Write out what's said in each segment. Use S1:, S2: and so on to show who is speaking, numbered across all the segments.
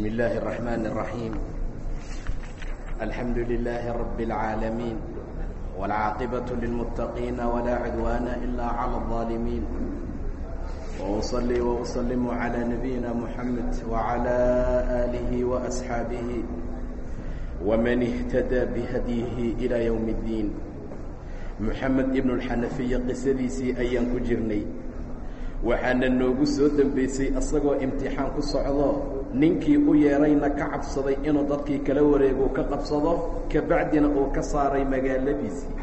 S1: بسم الله الرحمن الرحيم الحمد لله رب العالمين والعاقبة للمتقين ولا عدوان إلا على الظالمين وأصلي وأسلم على نبينا محمد وعلى آله وأصحابه ومن اهتدى بهديه إلى يوم الدين محمد بن الxanafiya qisadiisii ayaan ku jirnay waxaana noogu soo dembaysay isagoo imtixaan ku socdo. Ninkii u yeedrayna ka cabsaday inuu dadkii kala wareego ka qabsado kabacdina uu ka saaray magaaladiisii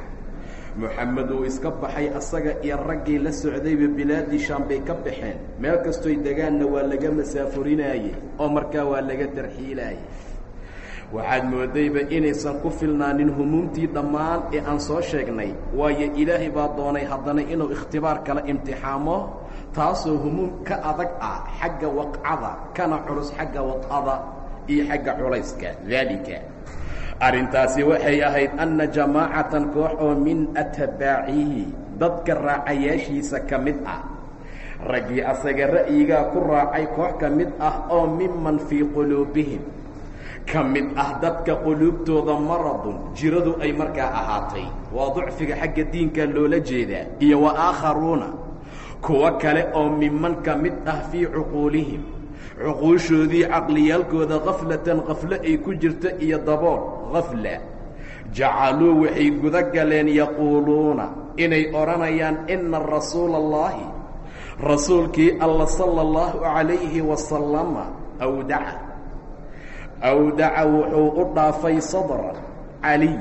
S1: moxamed uu iska baxay asaga iyo raggii la socdayba bilaadii shaam bay ka baxeen. Meel kastoy degaanna waa laga masaafurinaayey oo markaa waa laga tarxiilaayey waxaad moodayba inaysan ku filnaanin humuumtii dhammaan ee aan soo sheegnay waayo ilaahay baa doonay haddana inuu ikhtibaar kala imtixaamo taasoo humuum ka adag ah xagga waqcada kana culus xagga wad'ada iyo xagga culayska. Daalika arrintaasi waxay ahayd anna jamaacatan koox oo min atbaacihi dadka raacayaashiisa ka mid ah. Raggii asaga ra'yigaa ku raacay koox ka mid ah oo miman fii quluubihim. Ka mid ah dadka quluubtooda maradun jiradu ay markaa ahaatay. Waa ducfiga xagga diinka loola jeedaa iyo wa aakharuuna kuwo kale oo miman ka mid ah fii cuquulihim. Cuquushoodii caqliyaalkooda khaflatan khaflo ay ku jirto iyo dabool khafla jacaluu waxay guda galeen yaquuluuna inay odhanayaan ina rasuula allaahi rasuulkii alla sala allahu calayhi wasalama awdaca. Awdaca wuxuu u dhaafay sadra caliy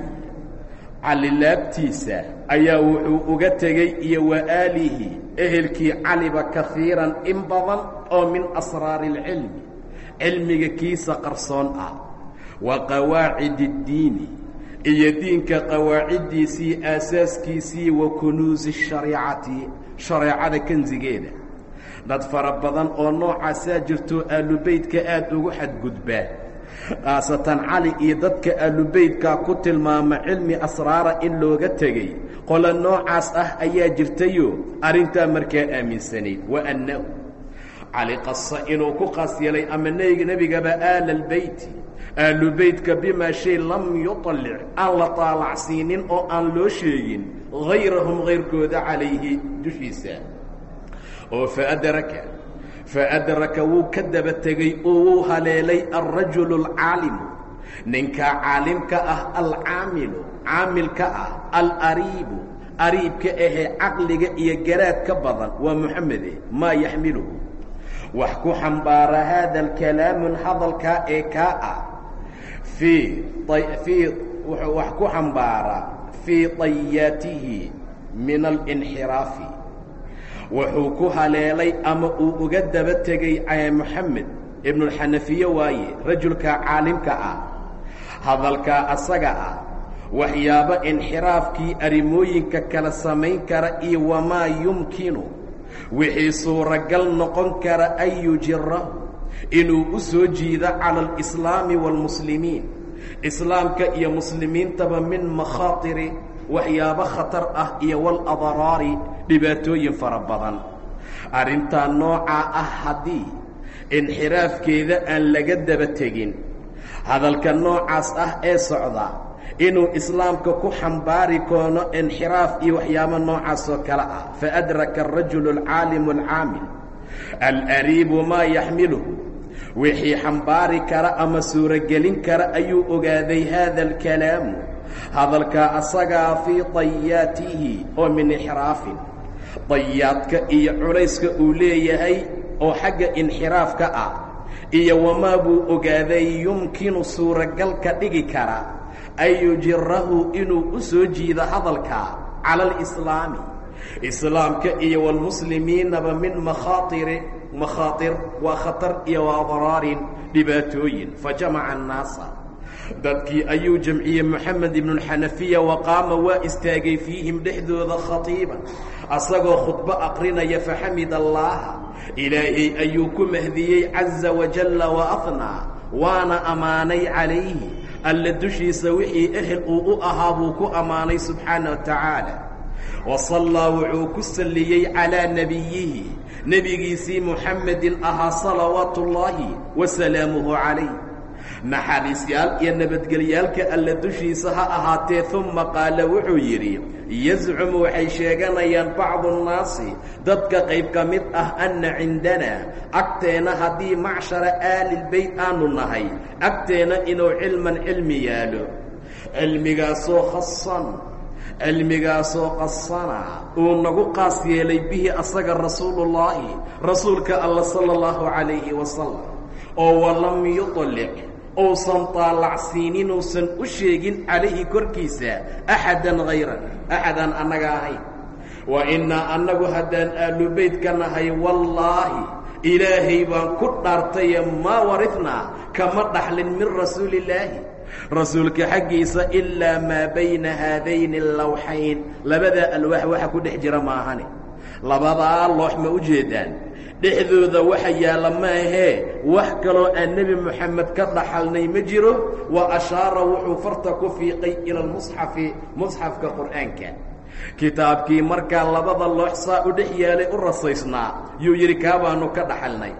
S1: cali laabtiisa ayaa wuxuu uga tegey iyo wa aalihi ehelkii caliba kahiiran in badan oo min asraari اlcilmi cilmiga kiisa qarsoon ah wa qawaacid اddiini iyo diinka qawaaciddiisii aasaaskiisii wa kunuusi shariicati shareecada kansigeeda dad fara badan oo noocaasaa jirto aalubeydka aad ugu xadgudbaa khaasatan cali iyo dadka aalubeydkaa ku tilmaama cilmi asraara in looga tegey. Qole noocaas ah ayaa jirtayo arrintaa markaa aaminsanayd. Wa annahu cali qasa inuu ku qaas yeelay ama nebigaba aala albeyti aalubeydka bimaa shay lam yuطallic aan la taalacsiinin oo aan loo sheegin hayrahum hayrkooda calayhi dushiisa. Oo faadraka faadraka wuu ka daba tegey oo wuu haleelay alrajulu alcaalimu ninkaa caalimka ah alcaamilu caamilka ah alariibu ariibka ahee caqliga iyo garaad ka badan waa moxamede maa yaxmiluhu wax ku xambaara haada alkalaamun hadalkaa ee kaa ah fii wax ku xambaara fii طayaatihi min alinxiraafi wuxuu ku haleelay ama uu uga daba tegey moxamed ibnuاlxanafiye waaye rajulka caalimka ah hadalkaa asaga ah waxyaabo inxiraafkii arrimooyinka kala samayn kara iyo wamaa yumkinu wixii suuragal noqon kara an yujirahu inuu u soo jiido cala alislaami wاlmuslimiin islaamka iyo muslimiintaba min makhaatiri waxyaabo khatar ah iyo waladraari dhibaatooyin fara badan. Arrintaa noocaa ah haddii inxiraafkeeda aan laga daba tegin hadalka noocaas ah ee socda inuu islaamka ku xambaari koono inxiraaf iyo waxyaabo noocaasoo kale ah. Faadraka arajulu alcaalimu alcaamil alariibu maa yaxmiluhu wixii xambaari kara ama suuragelin kara ayuu ogaaday haada alkalaamu hadalkaa asagaa fii dayaatihi oo min ixraafin dayaadka iyo culayska uu leeyahay oo xagga inxiraafka ah iyo wamaa buu ogaaday yumkinu suuragal ka dhigi kara an yujirahu inuu u soo jiido hadalkaa cala alislaami islaamka iyo walmuslimiinaba min makhaatiri makhaatir waa khatar iyo waadraarin dhibaatooyin. Fajamaca annaasa. Dadkii ayuu jamciyey moxamed ibnuاlxanafiya wa qaama waa istaagay fiihim dhexdooda khatiiban asagoo khudbo aqrinaya faxamid allaaha ilaahay ayuu ku mahdiyey caza wajalla waafnaa waana ammaanay calayhi. Alla dushiisa wixii ehel uu u ahaa buu ku ammaanay subxaana wa tacaala. Wasallaa wuxuu ku salliyey calaa nebiyihi nebigiisii muxamedin ahaa salawaatu ullaahi wa salaamuhu calayh. Naxariisyaal iyo nabadgelyaalka alla dushiisa ha ahaatee uma qaala wuxuu yidhi yazcumu waxay sheeganayaan bacdu nnaasi dadka qayb ka mid ah anna cindanaa agteenna haddii macshara aalilbeyt aanu nahay agteenna inuu cilman cilmi yaalo cilmigaasoo khasan cilmigaasoo qasana uu nagu qaas yeelay bihi asaga rasuulullaahi rasuulka alla sala allahu calayhi wasalam oo walam yuطlic uusan taalacsiinin uusan u sheegin calayhi korkiisa axadan hayran axadaan annaga ahayn wa innaa annagu haddaan aalu beyt ka nahay wallaahi ilaahay baan ku dhaartaye maa waridnaa kama dhaxlin min rasuulillaahi. Rasuulka xaggiisa ilaa maa bayna haadayni allawxayn labadaa alwaax waxa ku dhex jira maahane labadaa loox ma u jeedaan dhexdooda waxa yaalla maahee wax kaloo aan nebi moxamed ka dhaxalnay ma jiro wa ashaara wuxuu farta ku fiiqay ila almusxafi musxafka qur'aanka. Kitaabkii markaa labada loox saa u dhex yaalay u rasaysnaa yuu yidhi kaabaanu ka dhaxalnay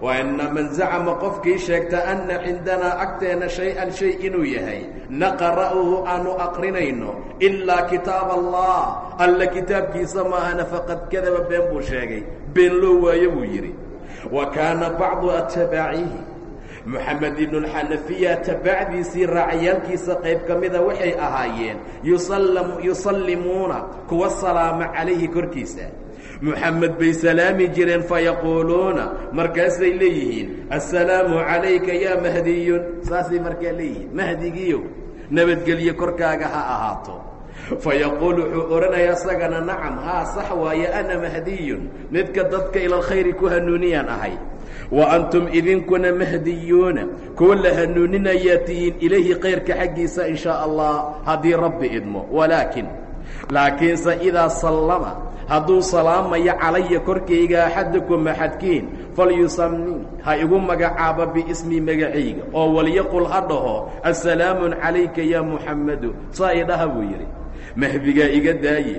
S1: wa ina man zacama qofkii sheegta anna cindanaa agteenna shay-an shay inuu yahay naqra'uhu aanu aqrinayno ilaa kitaab allah alla kitaabkiisa maahana faqad kadaba been buu sheegay been loo waayo buu yidhi. Wa kaana bacdu atbaacihi moxamed ibnuxanafiya tabaacdiisii raacayaalkiisa qayb ka mida waxay ahaayeen yusallimuuna kuwa salaama calayhi korkiisa moxamed bay salaami jireen fayaquuluuna markaasay leeyihiin assalaamu calayka yaa mahdiyun. Saasay markaa leeyihiin mahdigiiyow nabadgelye korkaaga ha ahaato. Fayaquul wuxuu odhanayaa isagana nacam haa sax waaye ana mahdiyun. Midka dadka ilalkhayri ku hanuuniyaan ahay. Wa antum idinkuna mahdiyuuna. Kuwa la hanuuninayaa tihiin ilayhi kayrka xaggiisa in shaa allah haddii rabbi idmo. Walaakin laakiinse idaa sallama hadduu salaamayo calaya korkayga axadakum axadkiin falyusami ha igu magacaabo biismi magacayga oo walyaqul ha dhaho assalaamun calayka yaa muxammadu saa idhaha buu yidhi. Mahdigaa iga daaye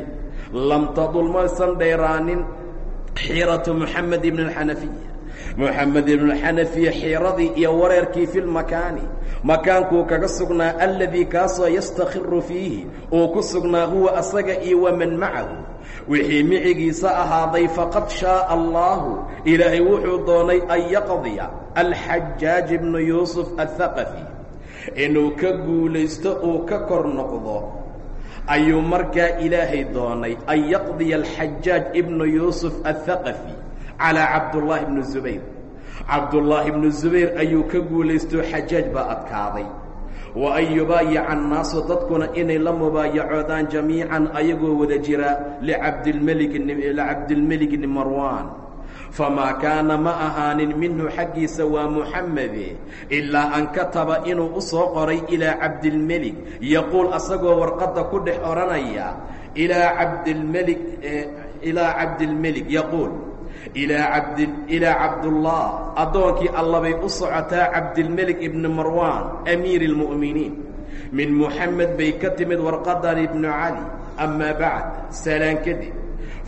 S1: lam tadul maysan dheeraanin xiiratu moxamed ibn alxanafiya moxamed ibnuxanafiya xiiradii iyo wareerkii fi lmakaani makaankuu kaga sugnaa alladii kaasoo yastakhiru fiihi. Uu ku sugnaa huwa asaga iyo waman macahu. Wixii micigiisa ahaaday faqad shaaa allaahu. Ilaahay wuxuu doonay an yaqdiya alxajaaj ibnu yuusuf athaqafi inuu ka guulaysto uu ka kor noqdo ayuu markaa ilaahay doonay an yaqdiya alxajaaj ibnu yuusuf athaqafi calaa cabdullaahi bni zubayr. Cabdullaahi bnu zubayr ayuu ka guulaysto xajaaj baa adkaaday. Wa an yubaayica annaasu dadkuna inay la mubaayacoodaan jamiican ayagoo wada jira licabdilmelik bni marwaan. Famaa kaana ma ahaanin minhu xaggiisa waa muxamede ilaa an kataba inuu u soo qoray ilaa cabdilmelik. Yaquul asagoo warqadda ku dhex odhanaya ilaa cabdilmelik ilaa cabdilmelik yaquul ilaa cabd ilaa cabdullah addoonkii allabay u socotaa cabdilmelik ibni marwaan amiiri اlmu'miniin min muxamed bay ka timid warqadan ibnu cali amaa bacd salaan kadib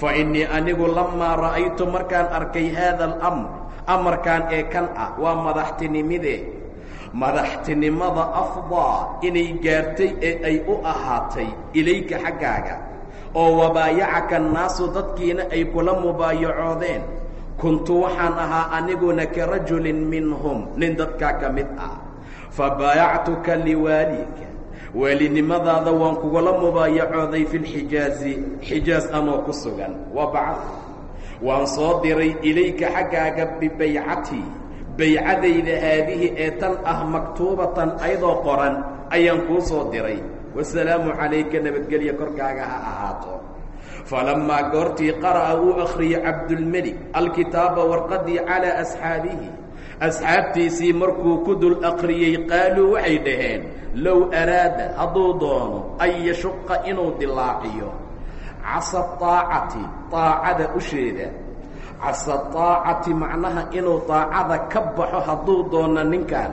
S1: fa innii anigu lamaa ra'aytu markaan arkay haada alamr amarkan ee kan ah waa madaxtinimide. Madaxtinimada afdaa inay gaartay ee ay u ahaatay ilayka xaggaaga oo wabaayacaka annaasu dadkiina ay kula mubaayacoodeen. Kuntu waxaan ahaa aniguna ka rajulin minhum nin dadkaa ka mid ah. Fa baayactuka liwaalika. Waalinimadaada waan kugula mubaayacooday fi lxijaazi xijaas anoo ku sugan. Wa bacad waan soo diray ilayka xaggaaga bibaycatii baycadayda haadihi ee tan ah maktuubatan ayadoo qoran ayaan kuu soo diray wasalaamu calayka nabadgelya korkaaga ha ahaato. Falammaa goortii qara'a uu akhriyey cabdulmelik alkitaaba warqadii calaa asxaabihi. Asxaabtiisii markuu ku dul akhriyey qaaluu waxay dhaheen low araada hadduu doono an yashuqa inuu dilaaciyo. Casa aacati aacada usheeda casa aacati macnaha inuu daacada ka baxo hadduu doono ninkan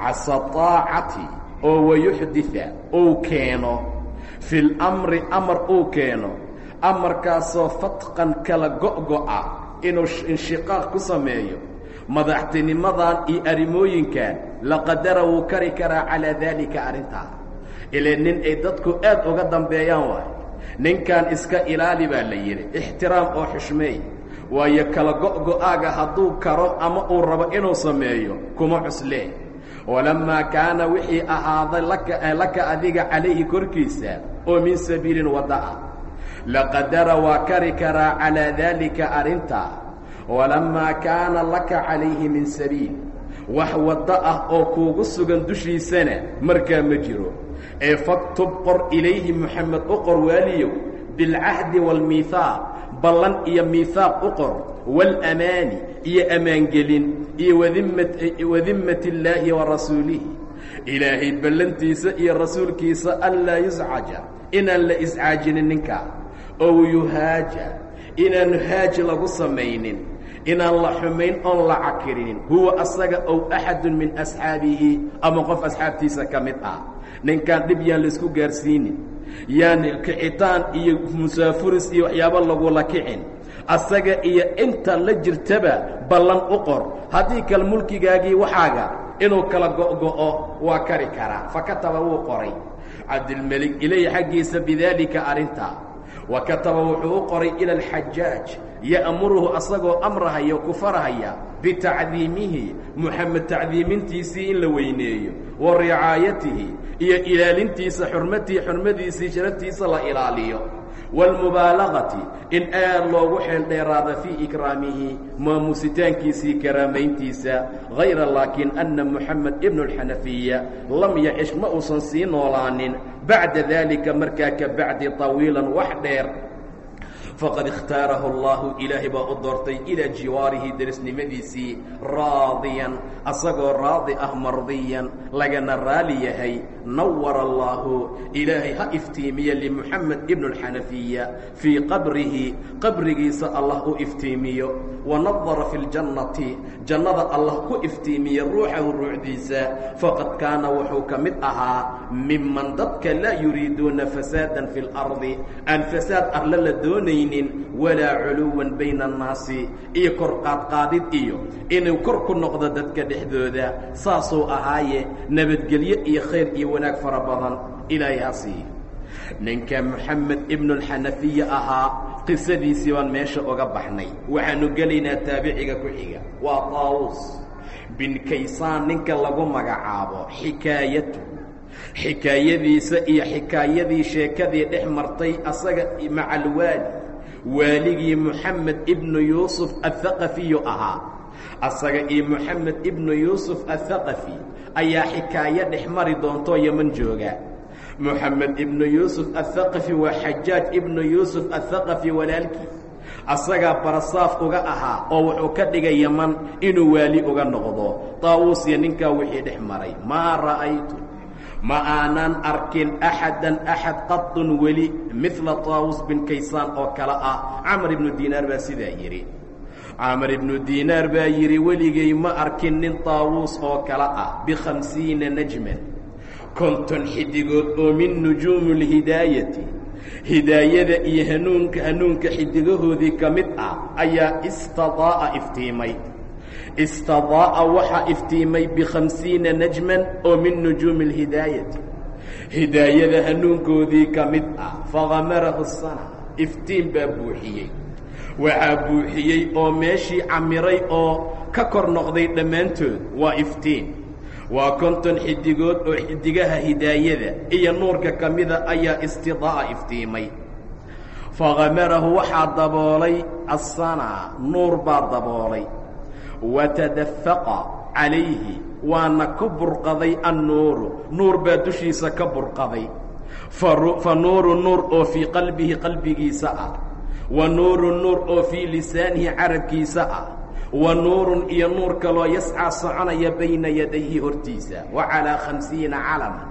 S1: casa aacati oo wayuxdida uu keeno. Fi lamri amar uu keeno. Amarkaasoo fatqan kala go'go'a inuu inshiqaaq ku sameeyo. Madaxtinimadan iyo arrimooyinkan laqadara wuu kari karaa calaa daalika arrintaa ile nin ay dadku aad uga dambeeyaan waay. Ninkan iska ilaali baa la yidhi ixtiraam oo xushmeey waayo kala go'go'aaga hadduu karo ama uu rabo inuu sameeyo kuma cuslee walammaa kaana wixii ahaaday laka adiga calayhi korkiisa oo min sabiilin wadda ah laqadara waa kari karaa calaa daalika arrintaa walammaa kaana laka calayhi min sabiil wax waddo ah oo kuugu sugan dushiisana markaa ma jiro ee faktub qor ilayhi moxamed u qor waaliyow bilcahdi waalmiihaaq ballan iyo miihaaq u qor waalamaani iyo ammaangelin iyo wadimmat illaahi wa rasuulihi. Ilaahay ballantiisa iyo rasuulkiisa anlaa yuscaja inaan la iscaajinin ninkaa ow yuhaaja inaan haaj lagu samaynin inaan la xumayn oon la cakirinin huwa asaga ow axadun min asxaabihi ama qof asxaabtiisa ka mid ah. Ninkaan dhib yaan la isku gaarsiinin yaan kicitaan iyo musaafuris iyo waxyaabo lagula kicin asaga iyo inta la jirtaba ballan u qor. Haddii kale mulkigaagii waxaaga inuu kala go'go'o waa kari karaa. Fakataba wuu qoray. Cabdilmelik ilayhi xaggiisa bidaalika arrintaa wa kataba wuxuu u qoray ila alxajaaj ya'muruhu asagoo amrahaya ku farahaya bitacdiimihi moxamed tacdiimintiisii in la weyneeyo wa ricaayatihi iyo ilaalintiisa xurmatihi xurmadiisii sharaftiisa la ilaaliyo wاlmubaalagati in aad loogu xeel dheeraada fii ikraamihi maamusitaankiisii karaamayntiisa hayra laakiin ana moxamed ibnu اlxanafiya lam yacish ma uusan sii noolaanin bacda dalika markaa ka bacdi طawiilan wax dheer faqad ikhtaarahu allahu ilaahay baa u doortay ilaa jiwaarihi derisnimadiisii raadiyan asagoo raadi ah mardiyan lagana raali yahay nawara allaahu ilaahay ha iftiimiya limuxamed ibnu اlxanafiya fii qabrihi qabrigiisa allah u iftiimiyo wanadara fi ljannati jannada allah ku iftiimiya ruuxahu ruuxdiisa faqad kaana wuxuu ka mid ahaa miman dadka laa yuriiduuna fasaadan fi اlardi aan fasaad arla la doonayn walaa culuwan bayna annaasi iyo kor qaadqaadid iyo inuu kor ku noqdo dadka dhexdooda saasuu ahaaye nabadgelyo iyo khayr iyo wanaag fara badan ilaahay ha siiyo ninka moxamed ibnualxanafiya ahaa qisadiisii baan meesha uga baxnay. Waxaanu gelaynaa taabiciga ku xiga. Waa taawus bin kaysaan ninka lagu magacaabo xikaayatu. Xikaayadiisa iyo xikaayadii sheekadii dhex martay asaga macalwaali waaligii moxamed ibnu yuusuf athaqafiyu ahaa. Asaga iyo moxamed ibnu yuusuf athaqafi ayaa xikaayo dhex mari doontoo yeman jooga. Moxamed ibnu yuusuf athaqafi waa xajaaj ibnu yuusuf athaqafi walaalkii. Asagaa barasaaf uga ahaa oo wuxuu ka dhigay yeman inuu waali uga noqdo. Taawuus iyo ninkaa wixii dhex maray. Maa ra'aytu ma aanan arkin axadan axad qadun weli midla taawus bin kaysaan oo kale ah. Camar ibnu diinaar baa sidaa yidhi. Camar ibnu diinaar baa yidhi weligay ma arkin nin taawuus oo kale ah bikhamsiina najman konton xidigood oo min nujuumi اlhidaayati hidaayada iyo hanuunka hanuunka xidigahoodii ka mid ah ayaa istadaa'a iftiimay istadaa'a waxaa iftiimay bikhamsiina najman oo min nujuumi اlhidaayati hidaayada hanuunkoodii ka mid ah fakamarahu sana iftiin baa buuxiyey. Waxaa buuxiyey oo meeshii camiray oo ka kor noqday dhammaantood waa iftiin. Waa konton xidigood oo xidigaha hidaayada iyo nuurka ka mida ayaa istidaa'a iftiimay. Fakamarahu waxaa daboolay asana nuur baa daboolay watadafaqa calayhi waana ku burqaday annuuru. Nuur baa dushiisa ka burqaday. Fa nuuru nuur oo fii qalbihi qalbigiisa ah. Wa nuuru nuur oo fii lisaanihi carabkiisa ah. Wa nuurun iyo nuur kaloo yascaa soconaya bayna yadayhi hortiisa. Wa calaa khamsiina calaman.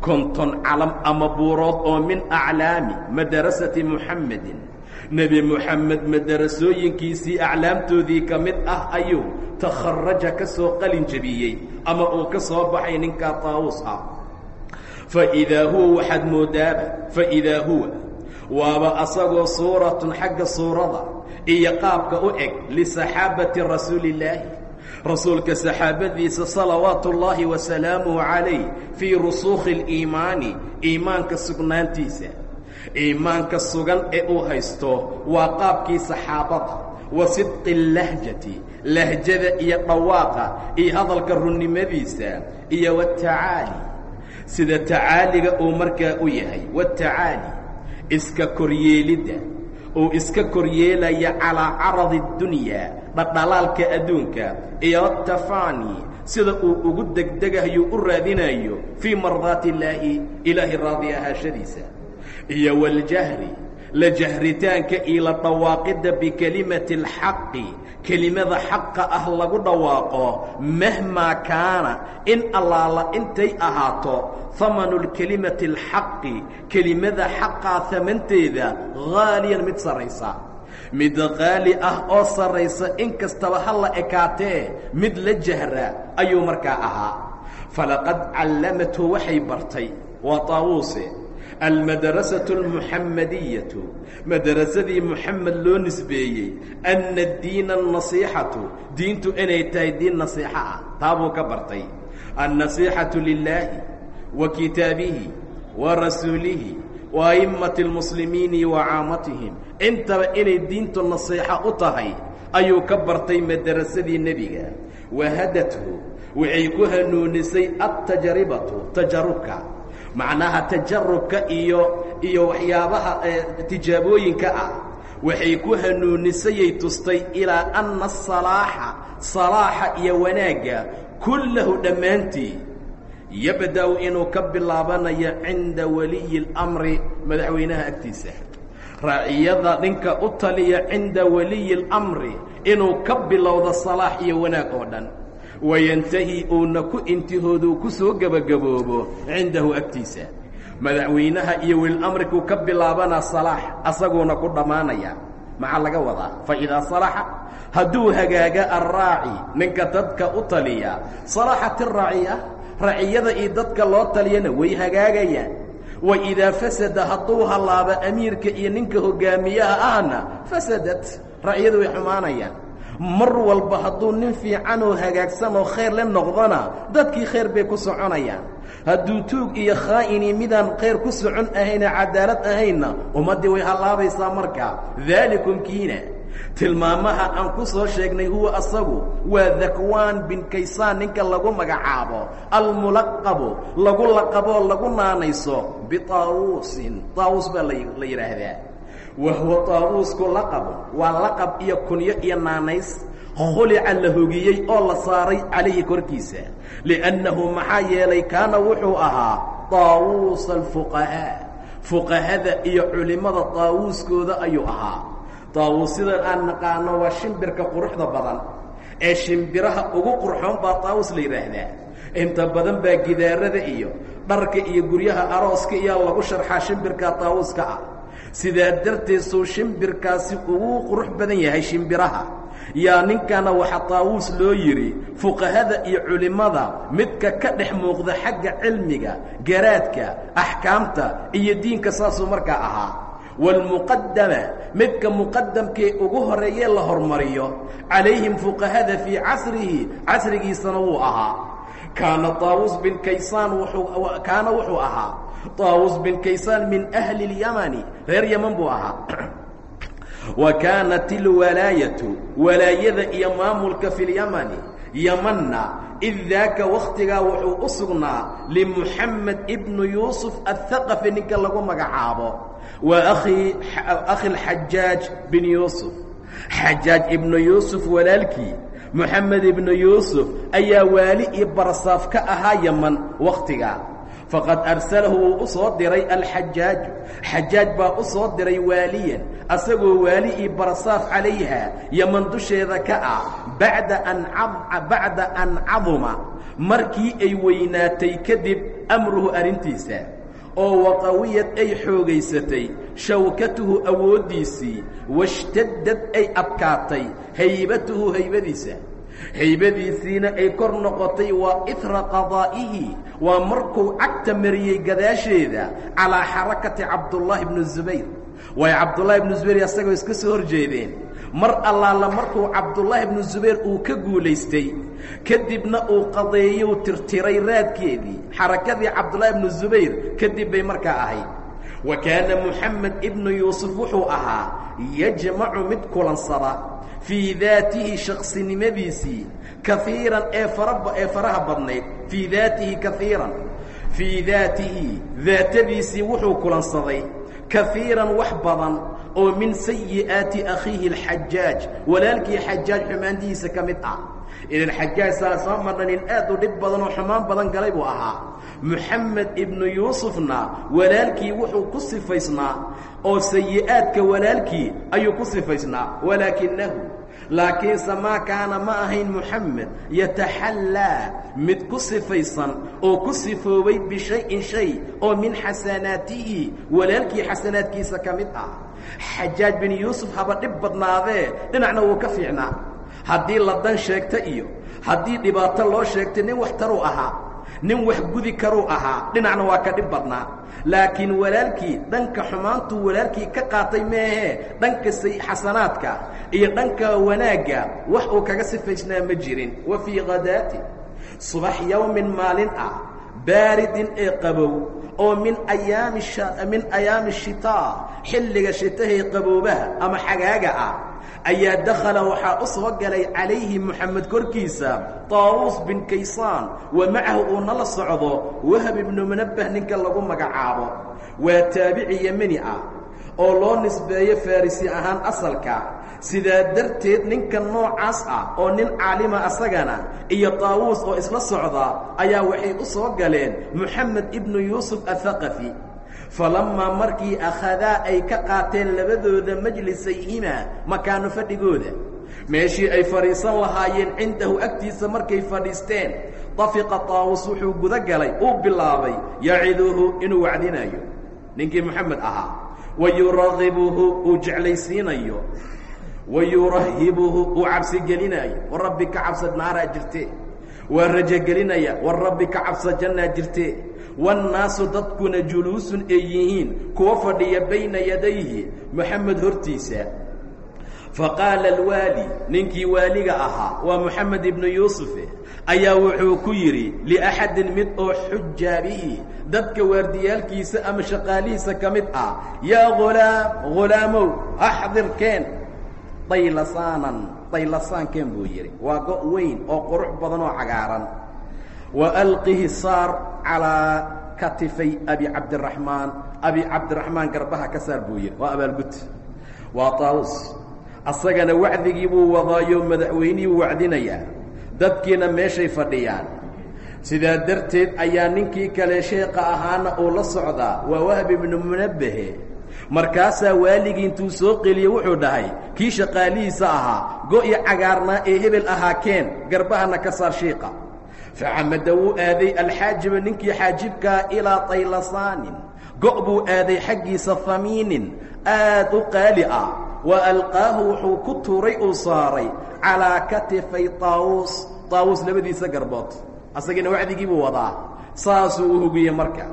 S1: Konton calam ama buurood oo min aclaami madarasati muxammedin nebi moxamed madarasooyinkiisii aclaamtoodii ka mid ah ayuu takharaja ka soo qalin jebiyey ama uu ka soo baxay ninkaa taawus ah. Faidaa huwa waxaad moodaaba faidaa huwa waaba asagoo suuratun xagga suurada iyo qaabka u eg lisaxaabati rasuuli illaahi rasuulka saxaabadiisa salawaatu ullaahi wasalaamuhu calayh fii rusuukhi اliimaani iimaanka sugnaantiisa iimaanka sugan ee uu haysto waa qaabkii saxaabada wa sidqi اlahjati lahjada iyo dhawaaqa iyo hadalka runnimadiisa iyo watacaali sida tacaaliga uu markaa u yahay watacaali iska koryeelidda uu iska koryeelaya calaa caradi اdunyaa dhadhalaalka adduunka iyo atafaani sida uu ugu degdegayo u raadinayo fii mardaati illaahi ilaahay raadi ahaashadiisa iyo waljahri la jahritaanka iyo la dhawaaqidda bikelimati اlxaqi kelimada xaqa ah lagu dhawaaqo mahmaa kaana in allaala intay ahaato hamanu lkelimati اlxaqi kelimada xaqaa hamanteeda haaliyan mid sarraysa mid qaali ah oo sarraysa in kastaba ha la ekaatee mid la jahra ayuu markaa ahaa. Falaqad callamathu waxay bartay waa taawuuse almadrasaةu اlmuxamadiyatu madarasadii muxamed loo nisbeeyey anna diina الnasiixatu diintu inay tahay diin nasiixo ah taabuu ka bartay annasiixatu lilaahi wa kitaabihi wa rasuulihi wa a'immati اlmuslimiini wa caamatihim intaba inay diintu nasiixo u tahay ayuu ka bartay madarasadii nebiga wahadathu waxay ku hanuunisay altajribatu tajarubka macnaha tajarubka iyo iyo waxyaabaha tijaabooyinka ah. Waxay ku hanuunisayay tustay ilaa anna asalaaxa salaaxa iyo wanaagga kullahu dhammaantii. Yabda-u inuu ka bilaabanayo cinda waliyi اlamri madaxweynaha agtiisa. Raaciyada ninka u taliya cinda waliyi اlamri inuu ka bilowdo salaax iyo wanaag oo dhan wayantahi uuna ku intihooduu ku soo gebagaboobo cindahu agtiisa. Madaxweynaha iyo welilamrikuu ka bilaabanaa salaax asaguuna ku dhammaanaya. Maxaa laga wadaa? Fa idaa salaxa hadduu hagaaga alraaci ninka dadka u taliya. Salaxat iraaciya raciyada iyo dadka loo taliyana way hagaagayaan. Wa idaa fasada hadduu hallaabo amiirka iyo ninka hogaamiyaha ahna fasadat raciyadu way xumaanayaan mar walba hadduu nin fiican oo hagaagsan oo khayr la noqdona dadkii khayr bay ku soconayaan. Hadduu tuug iyo khaa'ini midaan khayr ku socon ahayna cadaalad ahaynna ummaddii way hallaabaysaa markaa daalikum kiina. Tilmaamaha aan ku soo sheegnay huwa asagu waa dakwaan bin kaysaan ninka lagu magacaabo almulaqabu lagu laqaboo lagu naanayso bitaawuusin taawuus baa la yidhaahdaa wa huwa taawuusku laqabu waa laqab iyo kunyo iyo naanays khulica la hogiyey oo la saaray calayhi korkiisa li'annahu maxaa yeelay kaana wuxuu ahaa taawuusa alfuqahaa fuqahada iyo culimmada taawuuskooda ayuu ahaa taawuus sidan aan naqaano waa shimbirka quruxda badan ee shimbiraha ugu qurxoon baa taawus la yidhaahdaa inta badan baa gidaarada iyo dharka iyo guryaha arooska iyaa lagu sharxaa shimbirka taawuska ah sidaa darteed suu shimbirkaasi ugu qurux badan yahay shimbiraha. Yaa ninkana waxa taawuus loo yidhi fuqahada iyo culimmada midka ka dhex muuqda xagga cilmiga garaadka axkaamta iyo diinka saasuu markaa ahaa. Waalmuqadama midka muqadamkee ugu horeeyee la hormariyo calayhim fuqahada fii casrihi casrigiisana wuu ahaa kaana taawus bin kaysaan kaana wuxuu ahaa taawus bin kaysaan min ahli اlyamani reer yaman buu ahaa. Wa kaanat ilwalaayatu walaayada iyo maamulka fi lyamani yamanna id daaka wakhtigaa wuxuu u sugnaa limuxamed ibnu yuusuf athaqafi ninka lagu magacaabo. Waa akhi akhi lxajaaj bin yuusuf. Xajaaj ibnu yuusuf walaalkii moxamed ibnu yuusuf ayaa waali iyo barasaaf ka ahaa yaman wakhtigaa faqad arsalahu wuu u soo diray alxajaaju xajaaj baa u soo diray waaliyan asagoo waali iyo barasaaf calayha yaman dusheeda ka ah bacda an caduma markii ay weynaatay kadib amruhu arrintiisa oo waqawiyad ay xoogaysatay shawkatuhu awooddiisii washtadad ay adkaatay haybatuhu haybadiisa. Haybadiisiina ay kor noqotay waa itra qadaa'ihi waa markuu cagta mariyey gadaasheeda calaa xarakati cabdullaahi bni zubayr. Waayo cabdullaahi bnu zubayr asagoo iska soo hor jeedeen mar allaala markuu cabdullaahi bnu zubayr uu ka guulaystay kadibna uu qadeeyou tirtiray raadkeedii xarakadii cabdullaahi bnu zubayr kadib bay markaa ahayd. Wa kaana moxamed ibnu yuusuf wuxuu ahaa yajmacu mid kulansada fii daatihi shaqsinimadiisii kaiiran ee fara ee faraha badnayd fii daatihi kaiiran fii daatihi daatadiisii wuxuu kulansaday kaiiran wax badan oo min sayi'aati akhiihi alxajaaj walaalkii xajaaj xumaantihiisa ka mid ah. Idan xajaaj saa soo marna aad u dhib badan oo xumaan badan galay buu ahaa. Moxamed ibnu yuusufna walaalkii wuxuu ku sifaysnaa oo sayi'aadka walaalkii ayuu ku sifaysnaa. Walaakinahu laakiinse maa kaana ma ahayn moxamed yataxallaa mid ku sifaysan oo ku sifoobay bishayin shay oo min xasanaatihi walaalkii xasanaadkiisa ka mid ah. Xajaaj bin yuusuf haba dhib badnaadee dhinacna wuu ka fiicnaa. Haddii la dan sheegta iyo haddii dhibaato loo sheegtay nin wax taruu ahaa nin wax gudi karuu ahaa dhinacna waa ka dhib badnaa laakiin walaalkii dhanka xumaantuu walaalkii ka qaatay meehee dhanka xasanaadka iyo dhanka wanaagga wax uu kaga sifaysnaa ma jirin. Wa fii khadaati subax yowmin maalin ah baaridin ee qabow oo min ayaami min ayaami shitaa xilliga shitahee qaboobaha ama xagaaga ah ayaa dakhala waxaa u soo galay calayhi moxamed korkiisa taawuus bin kaysaan wa macahu uu nala socdo wahab ibnu munabbah ninka lagu magacaabo. Waa taabici yemeni ah oo loo nisbeeyo farrisi ahaan asalka. Sidaa darteed ninka noocaas ah oo nin caalima asagana iyo taawuus oo isla socda ayaa waxay u soo galeen moxamed ibnu yuusuf athaqafi falammaa markii akhadaa ay ka qaateen labadooda majlisayhimaa makaano fadhigooda. Meeshii ay fadhiisan lahaayeen cindahu agtiisa markay fadhiisteen dafiqa taawus wuxuu guda galay uu bilaabay yaciduhu inuu wacdinayo ninkii moxamed ahaa. Wa yuraqibuhu uu jeclaysiinayo. Wa yurahibuhu uu cabsigelinaayo war rabbi ka cabsad naaraa jirte waa rajogelinaya war rabbi ka cabsa jannaa jirte wannaasu dadkuna juluusun ay yihiin kuwa fadhiya bayna yadayhi moxamed hortiisa. Faqaala alwaali ninkii waaliga ahaa waa moxamed ibnu yuusufe ayaa wuxuu ku yidhi liaxadin mid oo xujaabihi dadka waardiyaalkiisa ama shaqaalihiisa ka mid ah yaa hulaam hulaamow axdirkeen daylasaanan daylasaankeen buu yidhi. Waa go' weyn oo qurux badan oo cagaaran wa alqihi saar calaa katifay abi cabdiraxmaan abi cabdiraxmaan garbaha ka saar buu yidhi waa abaalgud waa taawus asagana wacdigii buu wadaayo madaxweynihii wacdinayaa dadkiina meeshay fadhiyaan sidaa darteed ayaa ninkii kale sheekha ahaana uu la socdaa waa wahb ibnu munabbahe markaasaa waaligii intuu soo qeliye wuxuu dhahay kii shaqaalihiisa ahaa go'i cagaarnaa ee hebel ahaa keen garbahana ka saar shiiqa facamada wuu aaday alxaajiba ninkii xaajibkaa ilaa taylasaanin go' buu aaday xaggiisa hamiinin aad u qaali ah wa alqaahu wuxuu ku tuuray uu saaray calaa katifay taawuus taawuus labadiisa garbood asagiina wacdigii buu wadaa saasuu u hugiyey marka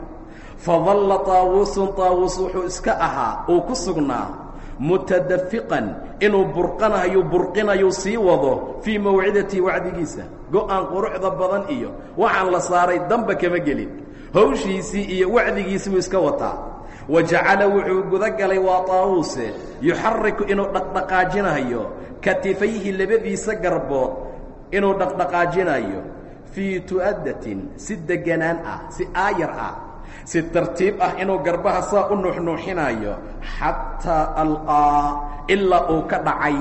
S1: fadalla taawuusun taawuus wuxuu iska ahaa uu ku sugnaa mutadafiqan inuu burqanayo burqinayu sii wado fii mawcidatii wacdigiisa. Go'aan quruxda badan iyo waxaan la saaray damba kama gelin. Hawshiisii iyo wacdigiisi buu iska wataa. Wa jacala wuxuu guda galay waa taawuuse yuxariku inuu dhaqdhaqaajinayo katifayhi labadiisa garbood inuu dhaqdhaqaajinayo fii tu'addatin si deganaan ah si aayar ah si tartiib ah inuu garbaha saa u nuuxnuuxinayo xataa alqaa ilaa uu ka dhacay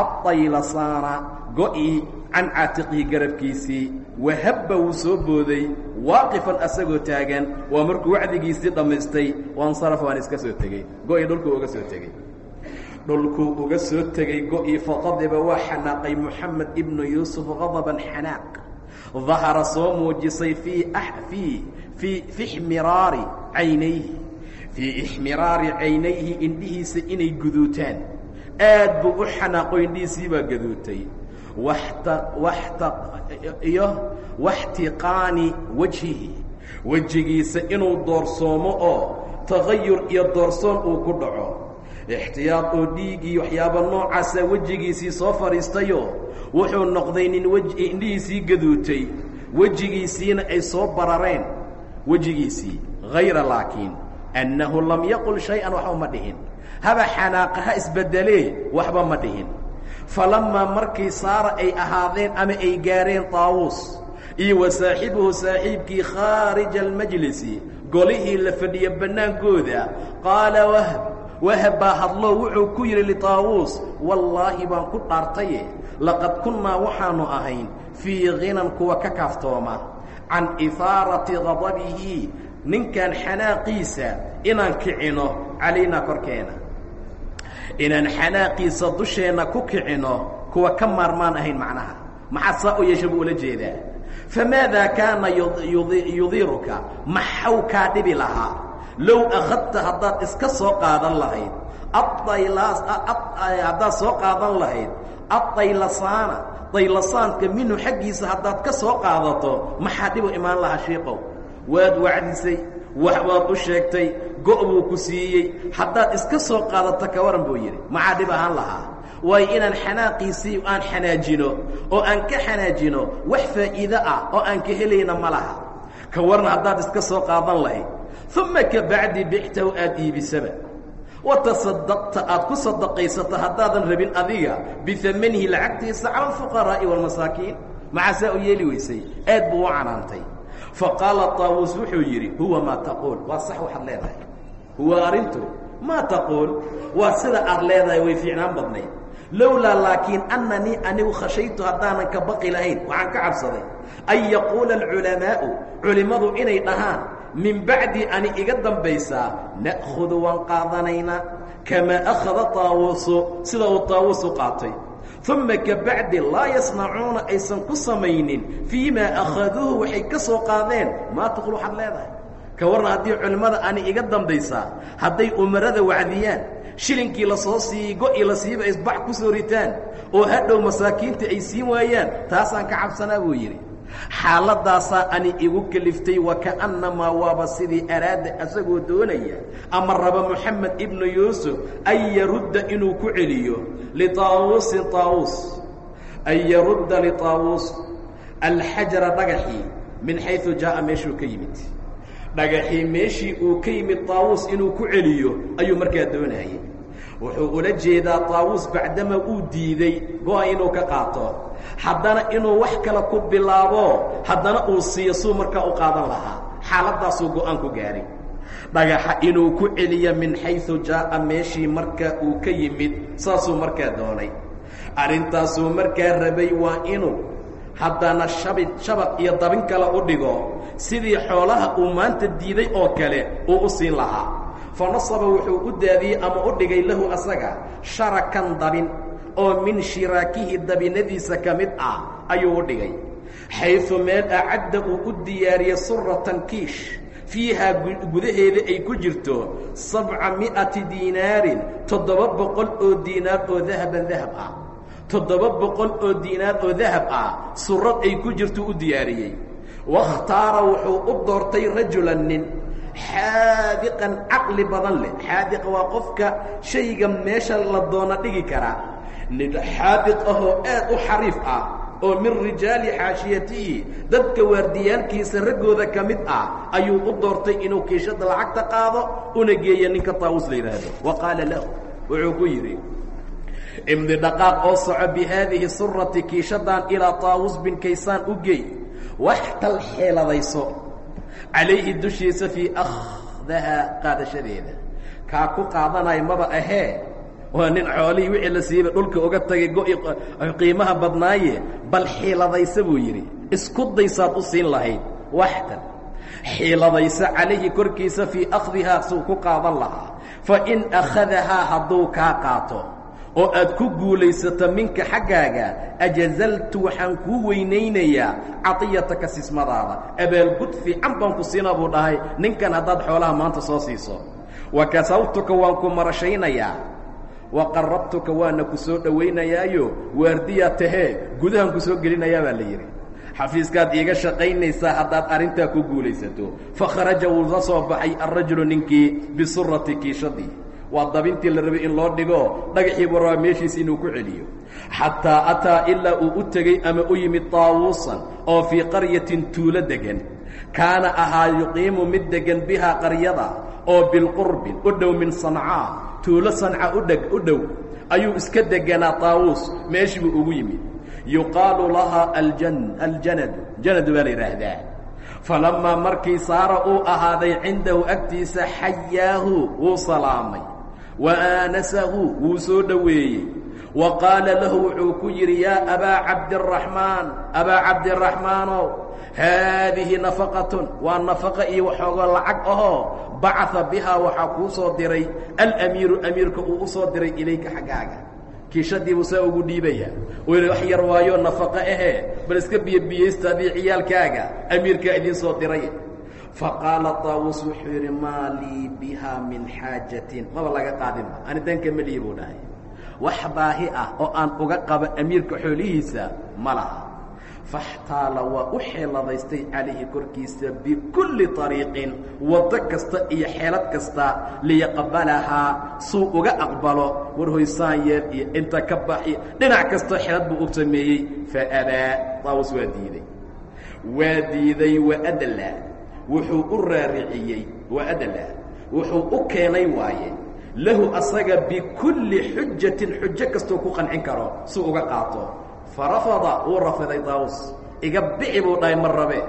S1: adaylasaana go'ii can caatiqihi garabkiisii wahabba wuu soo booday waaqifan asagoo taagan waa markuu wacdigiisii dhammaystay wansarafa waan iska soo tegey go'ii dhulkuu uga soo tegey. Dhulkuu uga soo tegey go'ii faqadiba waa xanaaqay moxamed ibnu yuusuf qadaban xanaaq. Dahara soo muujisay fii xmiraari caynayhi. Fii ixmiraari caynayhi indhihiisa inay guduutaan. Aad buu u xanaaqo indhihiisii baa gaduutay. Iyo waxtiqaani wajhihi. Wejigiisa inuu doorsoomo oo tagayur iyo doorsoon uu ku dhaco. Ixtiyaad oo dhiigii waxyaaba noocaasa wejigiisii soo fadhiistayo wuxuu noqday nin indhihiisii gaduutay. Wejigiisiina ay soo barareen wejigiisii hayra laakiin annahu lam yaqul shay-an waxba ma dhihin. Haba xanaaqa ha isbeddelee waxba ma dhihin. Falammaa markii saara ay ahaadeen ama ay gaareen taawuus iyo wa saaxibuhu saaxiibkii khaarija almajlisi golihii la fadhiyo bannaankooda qaala wahb wahab baa hadloo wuxuu ku yidhi litaawuus wallaahi baan ku dhaartaye laqad kunnaa waxaannu ahayn fii khinan kuwa ka kaaftooma can ihaarati qadabihi ninkan xanaaqiisa inaan kicino calaynaa korkeena. Inaan xanaaqiisa dusheenna ku kicino kuwa ka maarmaan ahayn macnaha. Maxaa saa u yeesha buu ula jeedaa? Famaadaa kaana yudiiruka maxaw kaa dhibi lahaa. Low akhadta haddaad iska soo qaadan lahayd haddaad soo qaadan lahayd addaylasaana daylasaanka minhu xaggiisa haddaad ka soo qaadato maxaa dhibu imaan lahaa shiiqow? Waad wacdisay wax baad u sheegtay go' buu ku siiyey. Haddaad iska soo qaadato ka waran buu yidhi. Maxaa dhib ahaan lahaa? Waayo inaan xanaaqiisii aan xanaajino oo aan ka xanaajino wax faa'iide ah oo aan ka helayna ma laha. Ka waran haddaad iska soo qaadan lahayd. Uma ka bacdi bictahu aad iibisaba wa tasadaqta aad ku sadaqaysato haddaadan rabin adiga biamanihi lacagtiisa cala alfuqaraa'i waalmasaakiin maxaasaa u yeeli weysay aad buu u canaantay faqaala taawuus wuxuu yidhi huwa maa taquul waa sax waxaad leedahay huwa arrintu maa taquul waa sida aad leedahay way fiicnaan badnayd lowlaa laakiin annanii anigu khashaytu haddaanan ka baqi lahayn waxaan ka cabsaday an yaquula alculamaa'u culimmadu inay dhahaan min bacdi ani iga dambaysaa na'khudu waan qaadanaynaa kamaa akhada taawuusu sida uu taawuusu qaatay. Uma ka bacdi laa yasnacuuna aysan ku samaynin fii maa akhaduuhu waxay ka soo qaadeen maa waxaad leedahay. Ka warran haddii culimmada ani iga dambaysaa hadday umarada wacdiyaan shilinkii la soo siiyey go-i la siiba isbax ku soo ritaan oo hadhow masaakiinta ay siin waayaan taasaan ka cabsanaa buu yidhi xaaladaasaa ani igu keliftay wa ka'annamaa waaba sidii araada asagoo doonaya ama raba moxamed ibnu yuusuf an yarudda inuu ku celiyo litaawuusin taawuus an yarudda litaawuus alxajara dhagaxii min xayثu jaaءa meeshuu ka yimid. Dhagaxii meeshii uu ka yimid taawuus inuu ku celiyo ayuu markaa doonayay wuxuu ula jeedaa taawuus bacdama uu diiday go-a inuu ka qaato. Haddana inuu wax kale ku bilaabo haddana uu siiyo suu markaa u qaadan lahaa. Xaaladdaasuu go'aan ku gaadhay dhagaxa inuu ku celiyo min xayثu jaaءa meeshii markaa uu ka yimid saasuu markaa doonay. Arrintaasuu markaa rabay waa inuu haddana shabid shabaq iyo dabin kale u dhigo sidii xoolaha uu maanta diiday oo kale uu u siin lahaa fa nasaba wuxuu u daadiyey ama u dhigay lahu asaga sharakan dabin oo min shiraakihi dabinadiisa ka mid ah ayuu u dhigay. Xayثu meel acadda uu u diyaariyey suratan kiish fiihaa gudaheeda ay ku jirto sabca mi'ati diinaarin toddoba boqol oo diinaar oo dahaban dahab ah. Toddoba boqol oo diinaar oo dahab ah surad ay ku jirto u diyaariyey. Wakhtaara wuxuu u doortay rajulan nin xaadiqan caqli badan leh. Xaadiq waa qofka shayga meesha la doona dhigi karaa nin xaadiq ahoo aad u xariif ah oo min rijaali xaashiyatihi dadka waardiyaalkiisa raggooda ka mid ah ayuu u doortay inuu kiishada lacagta qaado una geeya ninka taawus la yidhaahdo wa qaala lahu wuxuu ku yidhi imdi dhaqaaq oo soco bi haadihi surati kiishadan ilaa taawus bin kaysaan u geey. Waxtal xeeladayso calayhi dushiisa fii akhdahaa qaadashadeeda. Kaa ku qaadanaya maba ahee? Waa nin xoolihii wixii la siiba dhulka uga tagay go-i qiimaha badnaaye bal xiiladaysa buu yidhi. Isku daysaad u siin lahayd waxtan xiiladaysa calayhi korkiisa fii akhdihaa suu ku qaadan lahaa. Fa in akhadahaa hadduu kaa qaato oo aad ku guulaysato minka xaggaaga ajazaltu waxaan kuu weynaynayaa cadiyataka sismadaada. Abaalgud fiican baan ku siinaa buu dhahay. Ninkan haddaad xoolaha maanta soo siiso. Wa kasawtuka waan ku marashaynayaa. Wa qarabtuka waana ku soo dhowaynayaayo waardiyaa tahee gudahan ku soo gelinayaa baa la yidhi. Xafiiskaad iiga shaqaynaysaa haddaad arrintaa ku guulaysato. Fakharaja wuu la soo baxay alrajulu ninkii bisurati kiishadii waa dabintii la rabay in loo dhigo dhagaxii buu rabaa meeshiis inuu ku celiyo. Xataa ataa ilaa uu u tegey ama u yimid taawuusan oo fii qaryatin tuulo degan kaana ahaa yuqiimu mid degan bihaa qaryada oo bilqurbin u dhow min sancaa tuulo sanca udheg u dhow. Ayuu iska deganaa taawuus meeshii buu ugu yimid. Yuqaalu lahaa aljan aljanadu janadu baa la yidhaahdaa falammaa markii saara uu ahaaday cindahu agtiisa xayaahu wuu salaamay wa aanasahu wuu soo dhoweeyey wa qaala lahu wuxuu ku yidhi yaa abaa cabdiraxmaan abaa cabdiraxmaanow haadihi nafaqatun waa nafaqa iyo waxooga lacag ahoo bacaa bihaa waxaa kuu soo diray alamiiru amiirka uu u soo diray ilayka xaggaaga kiishadiibuu saa ugu dhiibaya oo yidhi wax yar waayo nafaqo ahee bal iska biyobiyaysta adii ciyaalkaaga amiirkaa idiin soo diray faqaala taawuus wuxuu yidhi maa lii bihaa min xaajatin maba laga qaadinba ani danka ma lihi buu dhahay wax baahi ah oo aan uga qabo amiirka xoolihiisa ma laha faxtaala waa u xeeladaystay calayhi korkiisa bikulli طariiqin waddo kasta iyo xeelad kasta liyaqbalahaa suu uga aqbalo war hoysaan yeer iyo inta ka baxi dhinac kastoo xeelad buu u sameeyey faabaa taawus waa diiday waa diiday waadla wuxuu u raariciyey waadla wuxuu u keenay waaye lahu asaga bikulli xujatin xujo kastuu ku qancin karo suu uga qaato. Farafada wuu rafiday taawus iga bici buu dhahay mar rabe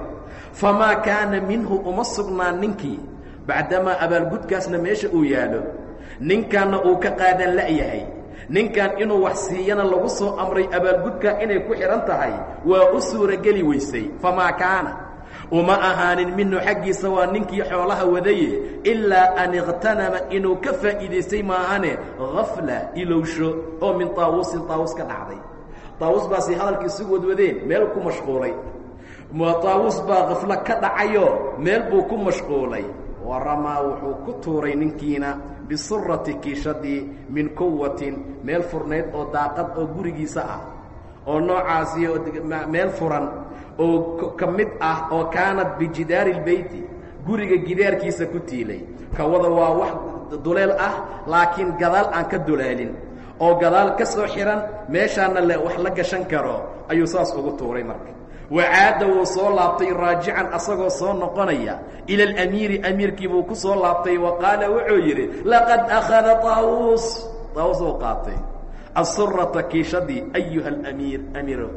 S1: famaa kaana minhu uma sugnaan ninkii? Bacdamaa abaalgudkaasna meesha uu yaalo ninkanna uu ka qaadan la'yahay ninkan inuu wax siiyana lagu soo amray abaalgudkaa inay ku xidhan tahay waa u suurageli weysay. Famaa kaana uma ahaanin minhu xaggiisa waa ninkii xoolaha wadaye ilaa an iqtanama inuu ka faa'iidaystay maahane hafla ilowsho oo min taawusin taawus ka dhacday. Taawus baasay hadalka isugu wadwadeen meel ku mashquulay. Taawus baa kaflo ka dhacayo meel buu ku mashquulay. Waramaa wuxuu ku tuuray ninkiina bisurati kiishadii min quwatin meel furnayd oo daaqad oo gurigiisa ah oo noocaasi meel furan oo ka mid ah oo kaanat bijidaari lbeyti guriga gidaarkiisa ku tiilay. Kawada waa wax duleel ah laakiin gadaal aan ka dulaalin. Oo gadaal ka soo xihan meeshaana le wax la gashan karo ayuu saas ugu tuuray marka. Wacaada wuu soo laabtay raajican asagoo soo noqonaya ila alamiiri amiirkii buu ku soo laabtay wa qaala wuxuu yidhi laqad akhada taawuus taawus uu qaatay. Asurata kiishadii ayuha alamiir amiiro.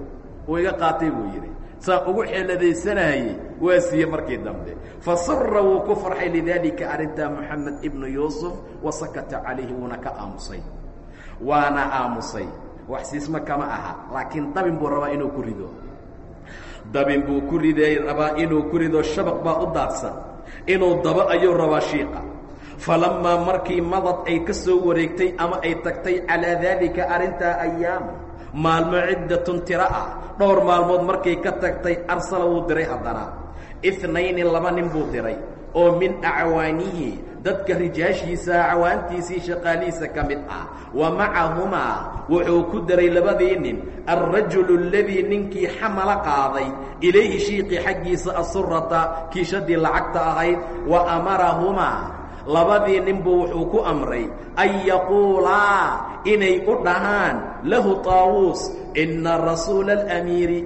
S1: Wuu iga qaatay buu yidhi saan ugu xeeladaysanayey waa siiye markii dambe. Fasura wuu ku farxay lidaalika arrintaa moxamed ibnu yuusuf wa sakata calayhi wuuna ka aamusay. Waana aamusay. Wax siisma kama aha laakiin dabin buu rabaa inuu ku rido. Dabin buu ku riday rabaa inuu ku rido shabaq baa u daadsan. Inuu dabo ayuu rabaa shiiqa. Falammaa markii madad ay ka soo wareegtay ama ay tagtay calaa daalika arrintaa ayaam maalmo ciddatun tiro ah. Dhowr maalmood markay ka tagtay arsala wuu diray haddana. Inayni laba nin buu diray oo min acwaanihi dadka rijaashiisa cawaantiisii shaqaalihiisa ka mid ah. Wa macahumaa wuxuu ku daray labadii nin. Alrajulu aladii ninkii xamala qaaday ilayhi shiiqi xaggiisa asurata kiishadii lacagta ahayd. Wa amarahumaa labadii ninbuu wuxuu ku amray an yaquulaa inay u dhahaan lahu taawuus ina rasuula alamiiri.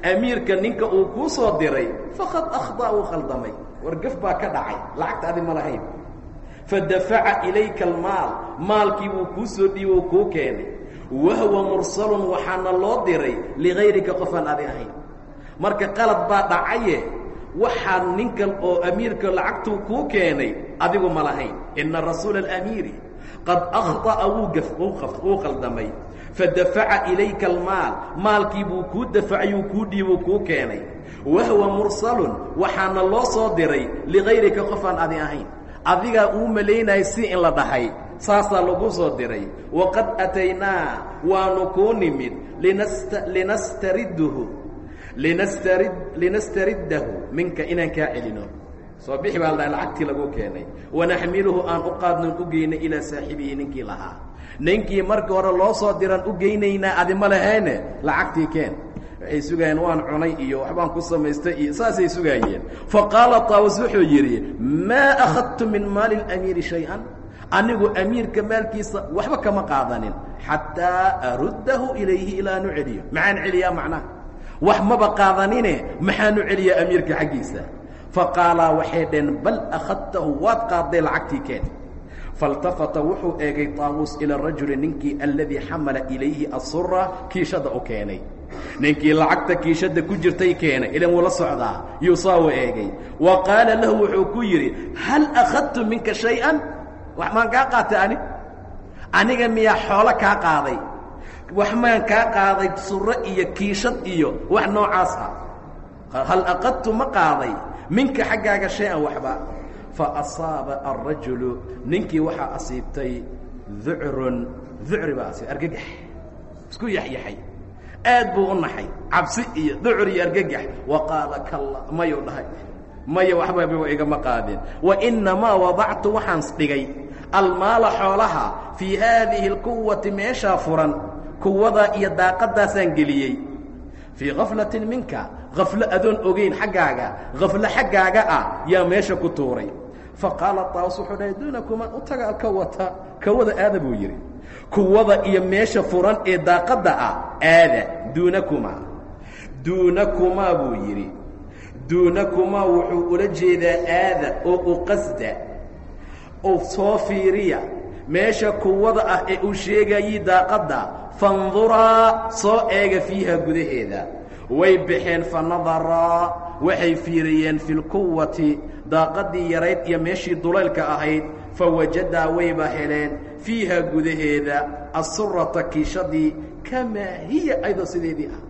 S1: Amiirka ninka uu kuu soo diray faqad akhdaa uu khaldamay. Wargaf baa ka dhacay lacagta adi ma lahayn. Fadafaca ilayka almaal. Maalkii buu kuu soo dhiibo u kuu keenay. Wahwa mursalun waxaana loo diray ligayrika qofaan adi ahayn. Marka qalad baa dhacaye waxaa ninkan oo amiirka lacagtuu kuu keenay adigu ma lahayn. Ina rasuula alamiiri qad akhطa'a wuu khaldamay. Fadafaca ilayka almaal maalkii buu kuu dafacayuu kuu dhiibuu kuu keenay. Wahwa mursalun waxaana loo soo diray ligayrika qofaan adi ahayn. Adigaa uu malaynayay si in la dhahay saasaa lagu soo diray. Waqad ataynaa waanu kuu nimid linast linastariduhu linastarid linastariddahu minka inaan kaa celino. Soo bixi baa la lacagtii lagu keenay. Wanaxmiluhu aan u qaadnon u geynay ilaa saaxibihi ninkii lahaa. Ninkii markii hore loo soo diran u geynaynaa adima lahayne lacagtii keen. Waxay sugaayeen waan cunay iyo waxbaan ku samaystay iyo saasay sugaayeen. Faqaala taawus wuxuu yidhi maa akhadtu min maali اlamiiri shay-an? Anigu amiirka maalkiisa waxba kama qaadanin xataa aruddahu ilayhi ilaanu celiyo. Maxaan celiyaa macnaha wax maba qaadanine maxaanu celiyaa amiirka xaggiisa? Faqaalaa waxay dheen bal akhadtahu waad qaadday lacagtii keen faltafata wuxuu eegay taawuus ila rajuli ninkii alladii xamala ilayhi asura kiishadda u keenay. Ninkii lacagta kiishadda ku jirtay keenay. Ilan wuu la socdaa yuusaa u eegay wa qaala lahu wuxuu ku yidhi hal akhadtu minka shay-an? Wax maan kaa qaatay ani? Aniga miyaa xoolo kaa qaaday wax maan kaa qaaday suro iyo kiishad iyo wax noocaas ah. Hal aqadtu ma qaaday minka xaggaaga shay-an waxba. Fa asaaba alrajulu ninkii waxaa asiibtay ducrun ducri baa asiib argagax. Isku yaxyaxay. Aad buu u naxay. Cabsi iyo ducur iyo argagax. Wa qaala kalla mayuu dhahay. Maya waxbaba igama qaadin wa innamaa wadactu waxaan dhigay almaala xoolaha fii haadihi اlquwati meeshaa furan kuwadaa iyo daaqadaasaan geliyey. Fii kaflatin minka kaflo adoon ogeyn xaggaaga kaflo xaggaaga ah yaa meesha ku tuuray. Faqaala taawus wuxuu dhahay duunakuma u taga kawata kawada aada buu yidhi. Kuwada iyo meesha furan ee daaqadda ah aada duunakumaa duunakumaa buu yidhi. Duunakumaa wuxuu ula jeedaa aada oo u qasda oo soo fiiriya meesha kuwada ah ee uu sheegayey daaqadda fanduraa soo eega fiiha gudaheeda. Way baxeen fa nadaraa waxay fiiriyeen fi lquwati daaqaddii yarayd iyo meeshii dulaylka ahayd fa wajadaa wayba heleen fiiha gudaheeda asurata kiishadii kamaa hiya ayadoo sideedii ah.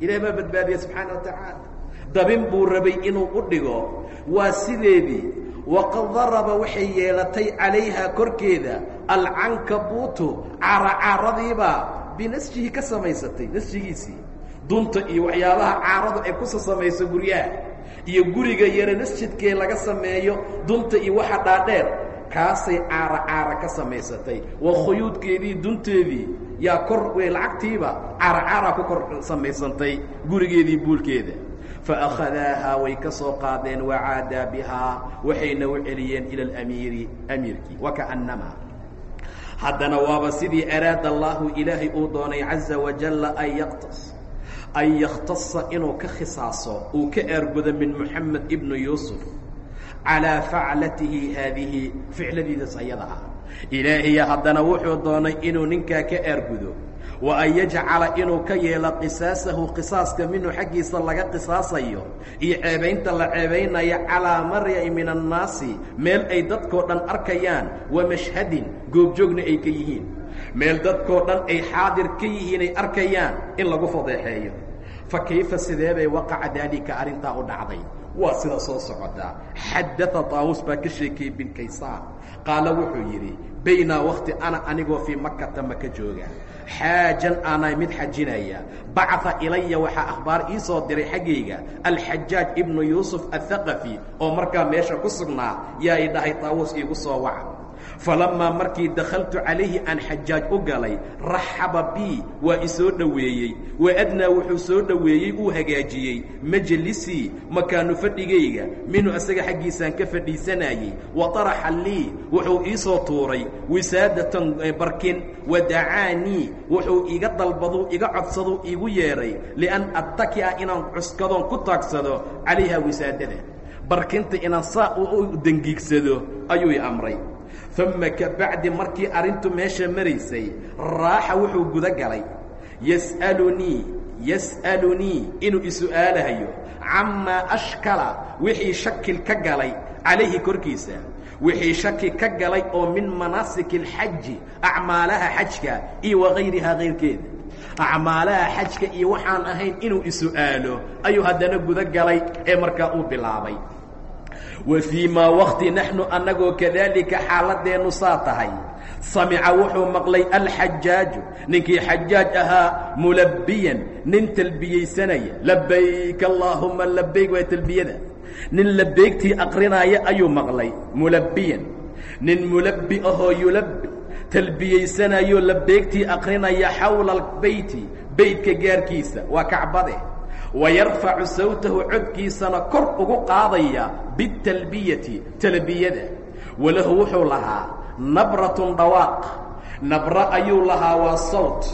S1: Ilaah baa badbaadiya subxaana wa tacaala. Dabin buu rabay inuu u dhigo waa sideedii waqad daraba waxay yeelatay calayhaa korkeeda alcankabuutu caaracaaradiibaa binasjihi ka samaysatay nasjigiisii. Dunta iyo waxyaabaha caaradu ay kusa samayso guryaha iyo guriga yare masjidkee laga sameeyo dunta iyo waxa dhaadheer kaasay caara caara ka samaysatay. Waa khuyuudkeedii dunteedii yaa kor lacagtiiba caara caaraa ku kor samaysantay gurigeedii buulkeeda faأkhadaahaa way ka soo qaadeen wacaadaa bihaa waxayna u celiyeen ila اlamiiri amiirkii wakaأnama haddana waaba sidii araada allahu ilaahay uu doonay caزa wajala an yqtas an yakhtasa inuu ka khisaaso uu ka eergudo min moxamed ibnu yuusuf calىa faclatihi haadihi ficladiidas ayada ah ilaahiya haddana wuxuu doonay inuu ninkaa ka eergudo wa an yajcala inuu ka yeelo qisaasahu qisaaska minhu xaggiisa laga qisaasayo. Iyo ceebaynta la ceebaynayo calaa marya min annaasi meel ay dadkoo dhan arkayaan wa mashhadin goobjoogna ay ka yihiin. Meel dadkoo dhan ay xaadir ka yihiin ay arkayaan in lagu fadeexeeyo fa kayfa sidee bay waqaca daalika arrintaa u dhacday? Waa sida soo socotaa xadaa taawus baa ka sheekayey bin kaysaan. Qaala wuxuu yidhi baynaa wakti ana anigoo fii makata maka jooga. Xaajan aanay mid xajinaya. Bacaa ilaya waxaa akhbaar ii soo diray xaggayga alxajaaj ibnu yuusuf athaqafi oo markaa meesha ku sugnaa yaa i dhahay taawus iigu soo waca falamaa markii dakhaltu calayhi aan xajaaj u galay raxaba bii waa i soo dhoweeyey wa adnaa wuxuu soo dhoweeyey uu hagaajiyey majlisii makaanu fadhigayga minhu asaga xaggiisaan ka fadhiisanayey wa taraxa lii wuxuu ii soo tuuray wisaadatan barkin wa dacaanii wuxuu iga dalbaduu iga codsaduu iigu yeedhay lian attaki'a inaan cuskadoon ku taagsado calayha wisaadada barkinta inaan saa u dengiigsado ayuu i amray uma kabacdi markii arrintu meesha maraysay raaxa wuxuu guda galay yas'alunii yas'alunii inuu isu'aalahayo camaa ashkala wixii shakil ka galay calayhi korkiisa. Wixii shaki ka galay oo min manaasik اlxaji acmaalaha xajka iyo wagayrihaa kayrkeeda acmaalaha xajka iyo waxaan ahayn inuu isu'aalo ayuu haddana guda galay ee markaa uu bilaabay wa fii maa wakti naxnu annagoo kadaalika xaaladeennu saa tahay. Samica wuxuu maqlay alxajaaju ninkii xajaaj ahaa mulabbiyan nin talbiyeysanaya labayk allaahuma labayk waa talbiyada. Nin labeegtii aqrinaaya ayuu maqlay mulabbiyan. Nin mulabbi ahoo yulabbi talbiyaysanayoo labeegtii aqrinaya xawla albeyti beytka gaarkiisa waa kacbade wayarfacu sawtahu codkiisana kor ugu qaadaya bitalbiyati talbiyada walahu wuxuu lahaa nabratun dhawaaq nabro ayuu lahaa waa sawt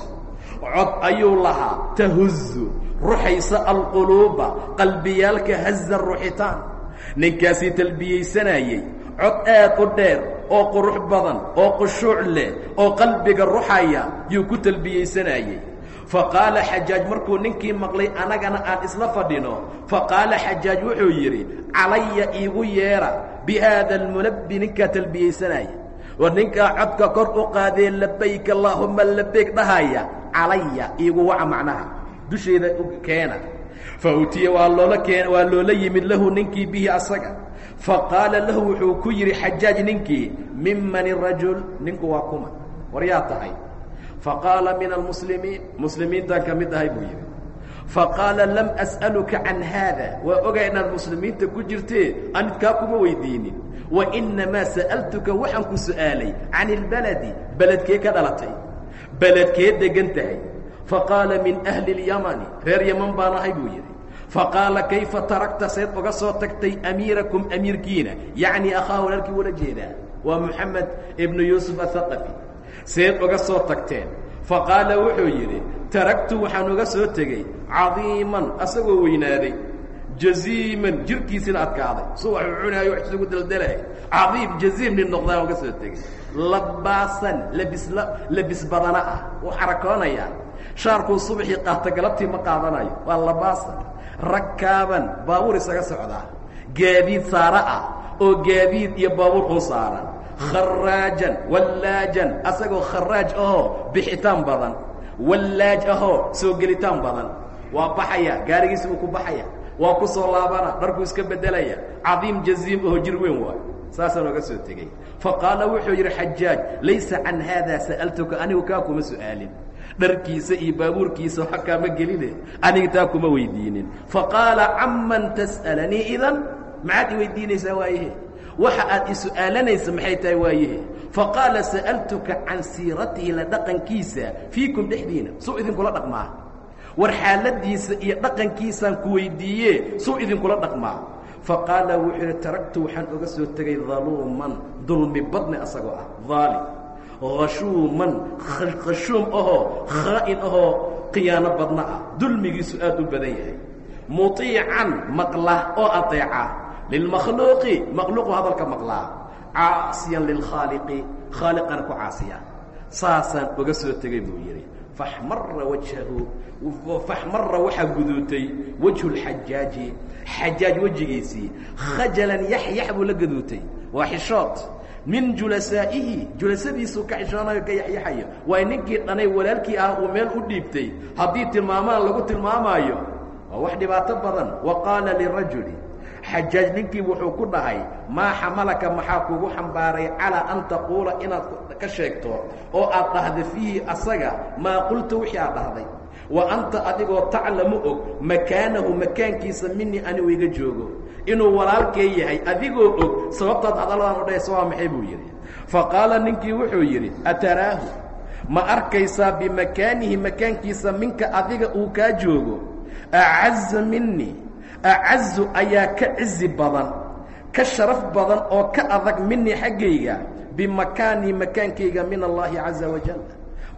S1: cod ayuu lahaa tahuzu ruxaysa alquluuba qalbiyaalka haza ruxitaan ninkaasii talbiyaysanayey cod aad u dheer oo qurux badan oo khushuuc leh oo qalbiga ruxaya yuu ku talbiyaysanayey faqaala xajaaj markuu ninkii maqlay annagana aan isla fadhino. Faqaala xajaaj wuxuu yidhi calaya iigu yeedha bi haada almulabbi ninkaa talbiyaysanaya. War ninkaa codka kor u qaadee labayk allaahuma labayg dhahaya calaya iigu waca macnaha dusheeda keena. Fa utiya waa loola keen waa loola yimid lahu ninkii bihi asaga. Faqaala lahu wuxuu ku yidhi xajaaj ninkii miman irajul ninku waa kuma war yaa tahay faqaala min almuslimiin muslimiintaan ka mid ahay buu yidhi faqaala lam as'aluka can haada waa ogaa inaad muslimiinta ku jirtee anidkaa kuma weydiinin wa innamaa sa'altuka waxaan ku su'aalay can ilbaladi beledkee ka dhalatay beledkee degan tahay faqaala min ahli اlyamani reer yaman baan ahay buu yidhi faqaala kayfa tarakta seed uga soo tagtay amiirakum amiirkiina yacni akhaa walaalkii ula jeedaa waa moxamed ibnu yuusuf athaqafi seed uga soo tagteen. Faqaala wuxuu yidhi taragtu waxaan uga soo tegey. Cadiiman asagoo weynaaday. Jaziiman jirkiisina adkaaday. Su waxuu cunaayo wax isugu daldalahay cadiim jaziim nin noqdaan uga soo tegey. Labaasan labisla labis badana ah wuu xarakoonayaa shaarkuu subaxii qaata galabtii ma qaadanayo waa labaasan rakaaban baabuur isaga socdaa. Gaadiid saara ah oo gaadiid iyo baabuur uu saaran kharaajan wallaajan asagoo kharaaj ahoo bixitaan badan wallaaj ahoo soo gelitaan badan. Waa baxaya gaarigiisi uu ku baxaya waa ku soo laabana dharkuu iska beddelaya cadiim jaziim aho jir weyn waay saasaan oga soo tegey faqaala wuxuu yidhi xajaaj laysa can haada sa'altuka anigu kaa kuma su'aalin. Dharkiisa iyo baabuurkiisa waxa kaama geline aniga taa kuma weydiinin. Faqaala caman tas'alanii idan? Maxaad i weydiinaysaa waayahe waxa aad i su'aalanaysa maxay tahay waayahe faqaala sa'altuka can siiratihi la dhaqankiisa fiikum dhexdiina suu idinkula dhaqmaa. War xaaladiisa iyo dhaqankiisaan ku weydiiye suu idinkula dhaqmaa. Faqaala wuxuu yidhi taragtu waxaan oga soo tegay daluuman dulmi badni asagoo ah daalim hashuuman khashuum ahoo khaa'in ahoo khiyaano badna ah dulmigiisu aad u badan yahay. Muطiican maqla oo ateeca lilmakhluuqi makhluuqu hadalka maqlaa caasiyan lilkhaaliqi khaaliqana ku caasiya saasaan oga soo tegay buu yidhi faxmara wajhahu faxmara waxaa guduutay wajhu lxajaaji xajaaj wejigiisii khajalan yaxyax buu la gaduutay waa xishood min julasaa'ihi julasadiisuu ka xishoonayo ka yaxyaxayo waay ninkii dhanay walaalkii ah uu meel u dhiibtay haddii tilmaamaan lagu tilmaamaayo waa wax dhibaato badan wa qaala lirajuli xajaaj ninkii wuxuu ku dhahay maa xamalaka maxaa kugu xambaaray calaa an taquula inaad ka sheegto oo aad dhahda fiihi asaga? Maa qulta wixii aad dhahday. Wa anta adigoo taclamu og makaanahu makaankiisa minii anigu iga joogo. Inuu walaalkee yahay adigoo og sababtaad hadalladan u dhahaysa waa maxay buu yidhi. Fa qaala ninkii wuxuu yidhi ataraahu ma arkaysaa bimakaanihi makaankiisa minka adiga uu kaa joogo? Acaza minii acazu ayaa ka cizi badan ka sharaf badan oo ka adag minii xaggayga bimakaanii makaankayga min allaahi caza wajal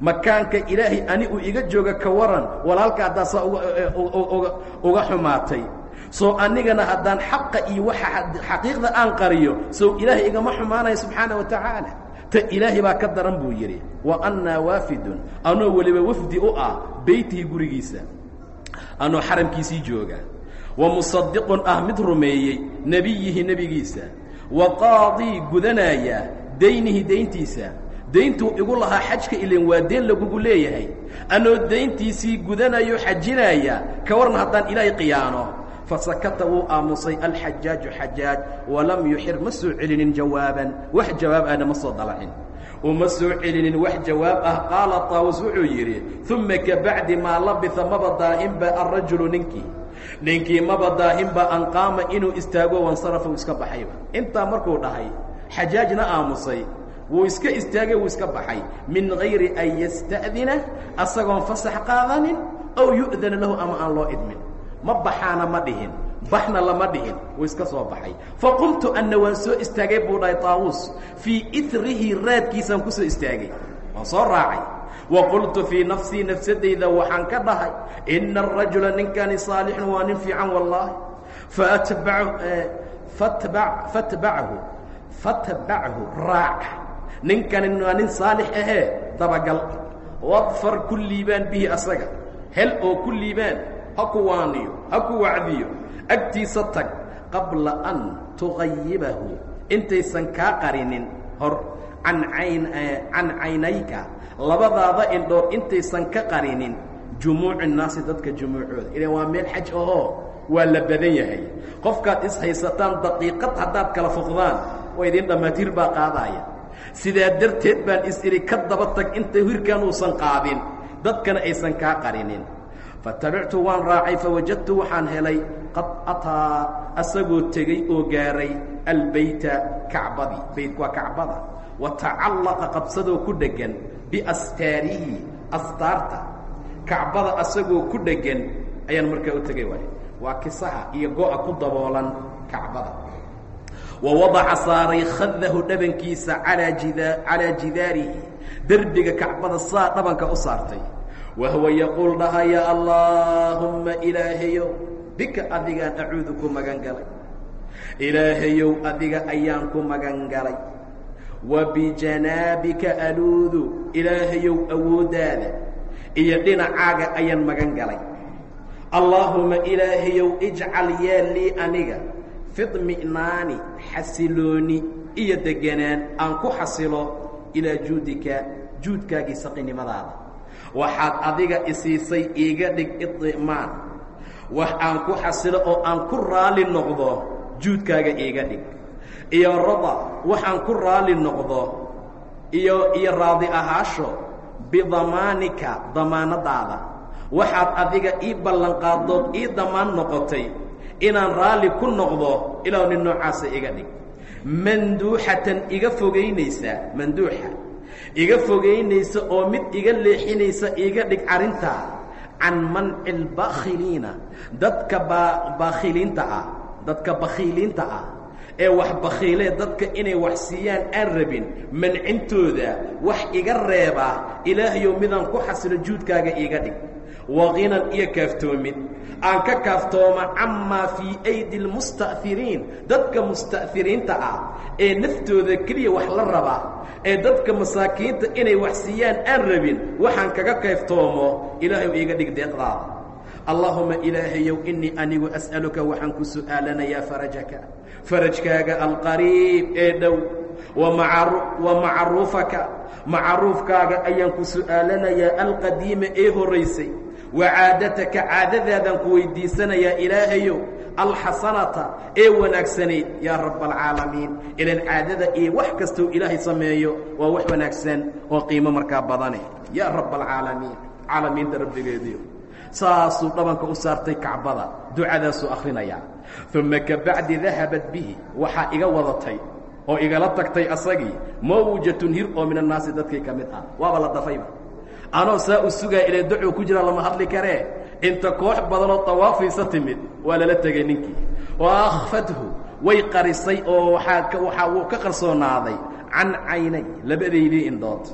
S1: makaanka ilaahay ani uu iga jooga ka waran walaalka haddaasaa uga xumaatay soo anigana haddaan xaqa iyo waxa xaqiiqda aan qariyo sow ilaahay igama xumaanaya subxaana wa tacaala ta ilaahay baa ka daran buu yidhi wa annaa waafidun anoo weliba wafdi u ah beytihi gurigiisa anoo xaramkiisii jooga wa musadiqun ah mid rumeeyey nebiyihi nebigiisa. Wa qaadii gudanaya daynihi dayntiisa. Dayntuu igu lahaa xajka ilen waa deen lagugu leeyahay. Anoo dayntiisii gudanayo xajinaya ka warna haddaan ilaahay khiyaano fasakata wuu aamusay alxajaaju xajaaj walam yuxir ma soo celinin jawaaban. Wax jawaab ahna ma soo dalacin uma soo celinin wax jawaab ah qaala taawus wuxuu yidhi uma kabacdi maa labisa maba daa'inba alrajulu ninkii ninkii maba daahinba an qaama inuu istaago wansarafa uu iska baxayba. Intaa markuu dhahay xajaajna aamusay wuu iska istaagay wuu iska baxay. Min gayri an yasta'dina asagoon fasax qaadanin aw yu'dana lahu ama aan loo idmin. Ma baxaana ma dhihin baxna lama dhihin wuu iska soo baxay. Faqumtu anna waan soo istaagay buu dhahay taawuus fii itrihi raadkiisaan ku soo istaagay. Waan soo raacay wa qultu fii nafsii nafsadayda waxaan ka dhahay ina arajula ninkani saalixun waa nin fiican wallaahi fatbachu fatbachu raac ninkani waa nin saalix ahee dabagal wadfar ku liibaan bihi asaga hel oo ku liibaan ha ku waaniyo ha ku wacdiyo agtiisa tag qabla an tugayibahu intaysan kaa qarinin hor can can caynayka labadaada indhoor intaysan ka qarinin jumuuci الnaasi dadka jumuucooda. Ilan waa meel xaj ahoo waa la badan yahay. Qofkaad ishaysataan daqiiqad haddaad kala foqdaan waa idin dhammaatiir baa qaadaaya sidaa darteed baan is idhi ka daba tag inta hirkan uusan qaadin dadkana aysan kaa qarinin. Fatabictu waan raacay fawajadtu waxaan helay qad ataa asagoo tegey oo gaaray albeyta kacbadii beyt waa kacbada. Wa tacallaqa qabsadoo ku dheggan biastaarihi astaarta kacbada asagoo ku dheggan ayaan markaa u tegay waay. Waa kisaha iyo go-a ku daboolan kacbada. Wa wadaca saaray khadahu dhabankiisa calaa jidaarihi. Derbiga kacbada saa dhabanka u saartay. Wa huwa yaquul dhahaya allaahumma ilaahayow bika adigaan acuudu ku magan galay. Ilaahayow adiga ayaan ku magan galay wa bijanaabika aluudu ilaahayow awooddaada iyo dhinacaaga ayaan magan galay allaahuma ilaahayow ijcal yaa lii aniga fidmi'naani xasilooni iyo deganaan aan ku xasilo ilaa juudika juudkaagii saqinimadaada waxaad adiga isiisay iiga dhig idimaan wax aan ku xasilo oo aan ku raali noqdo juudkaaga iiga dhig iyo rada waxaan ku raali noqdo iyo iyo raadi ahaasho bidamaanika damaanadaada. Waxaad adiga ii ballanqaadood ii damaan noqotay inaan raalli ku noqdo ilaa nin noocaasa iga dhig. Manduuxatan iga fogaynaysa manduuxa. Iga fogaynaysa oo mid iga leexinaysa iga dhig arrintaa can manci lbakhiliina dadka baa baakhiliinta ah dadka bakhiiliinta ah ee wax bakhiilee dadka inay wax siiyaan aan rabin mancintooda wax iga reebaa ilaahayow midaan ku xasilo juudkaaga iiga dhig. Waqinan iyo kaaftoomid aan ka kaaftooma camaa fii aydi lmusta'hiriin dadka musta'hiriinta ah ee naftooda keliya wax la rabaa ee dadka masaakiinta inay wax siiyaan aan rabin waxaan kaga kayftoomo ilaahayow iiga dhig deeqdaada allaahuma ilaahayow inii anigu as'aluka waxaan ku su'aalanayaa farajaka. Farajkaaga alqariib ee dhow wa macaruufaka macaruufkaaga ayaan ku su'aalanayaa alqadiima ee horaysay wa caadataka caadadaadaan ku weydiisanayaa ilaahayow alxasanata ee wanaagsanayd yaa rab alcaalamiin ilan caadada iyo wax kastoo ilaahay sameeyo waa wax wanaagsan oo qiimo markaa badane yaa rab alcaalamiin caalamiinta rabbigeediyo saasuu dhabanka u saartay kacbada ducadaasuu akhrinayaa uma kabacdi dahabat bihi waxaa iga wadatay oo igala tagtay asagii mawjatun hir oo min annaasi dadkii ka mid ah. Waaba la dafayba anoo saa u sugaa ilay dacuu ku jira lama hadli karee inta koox badanoo dawaafaysa timid waa lala tegay ninkii. Wa akhfathu way qarisay oo waxaa wuu ka qarsoonaaday can caynay labadaydii indhood.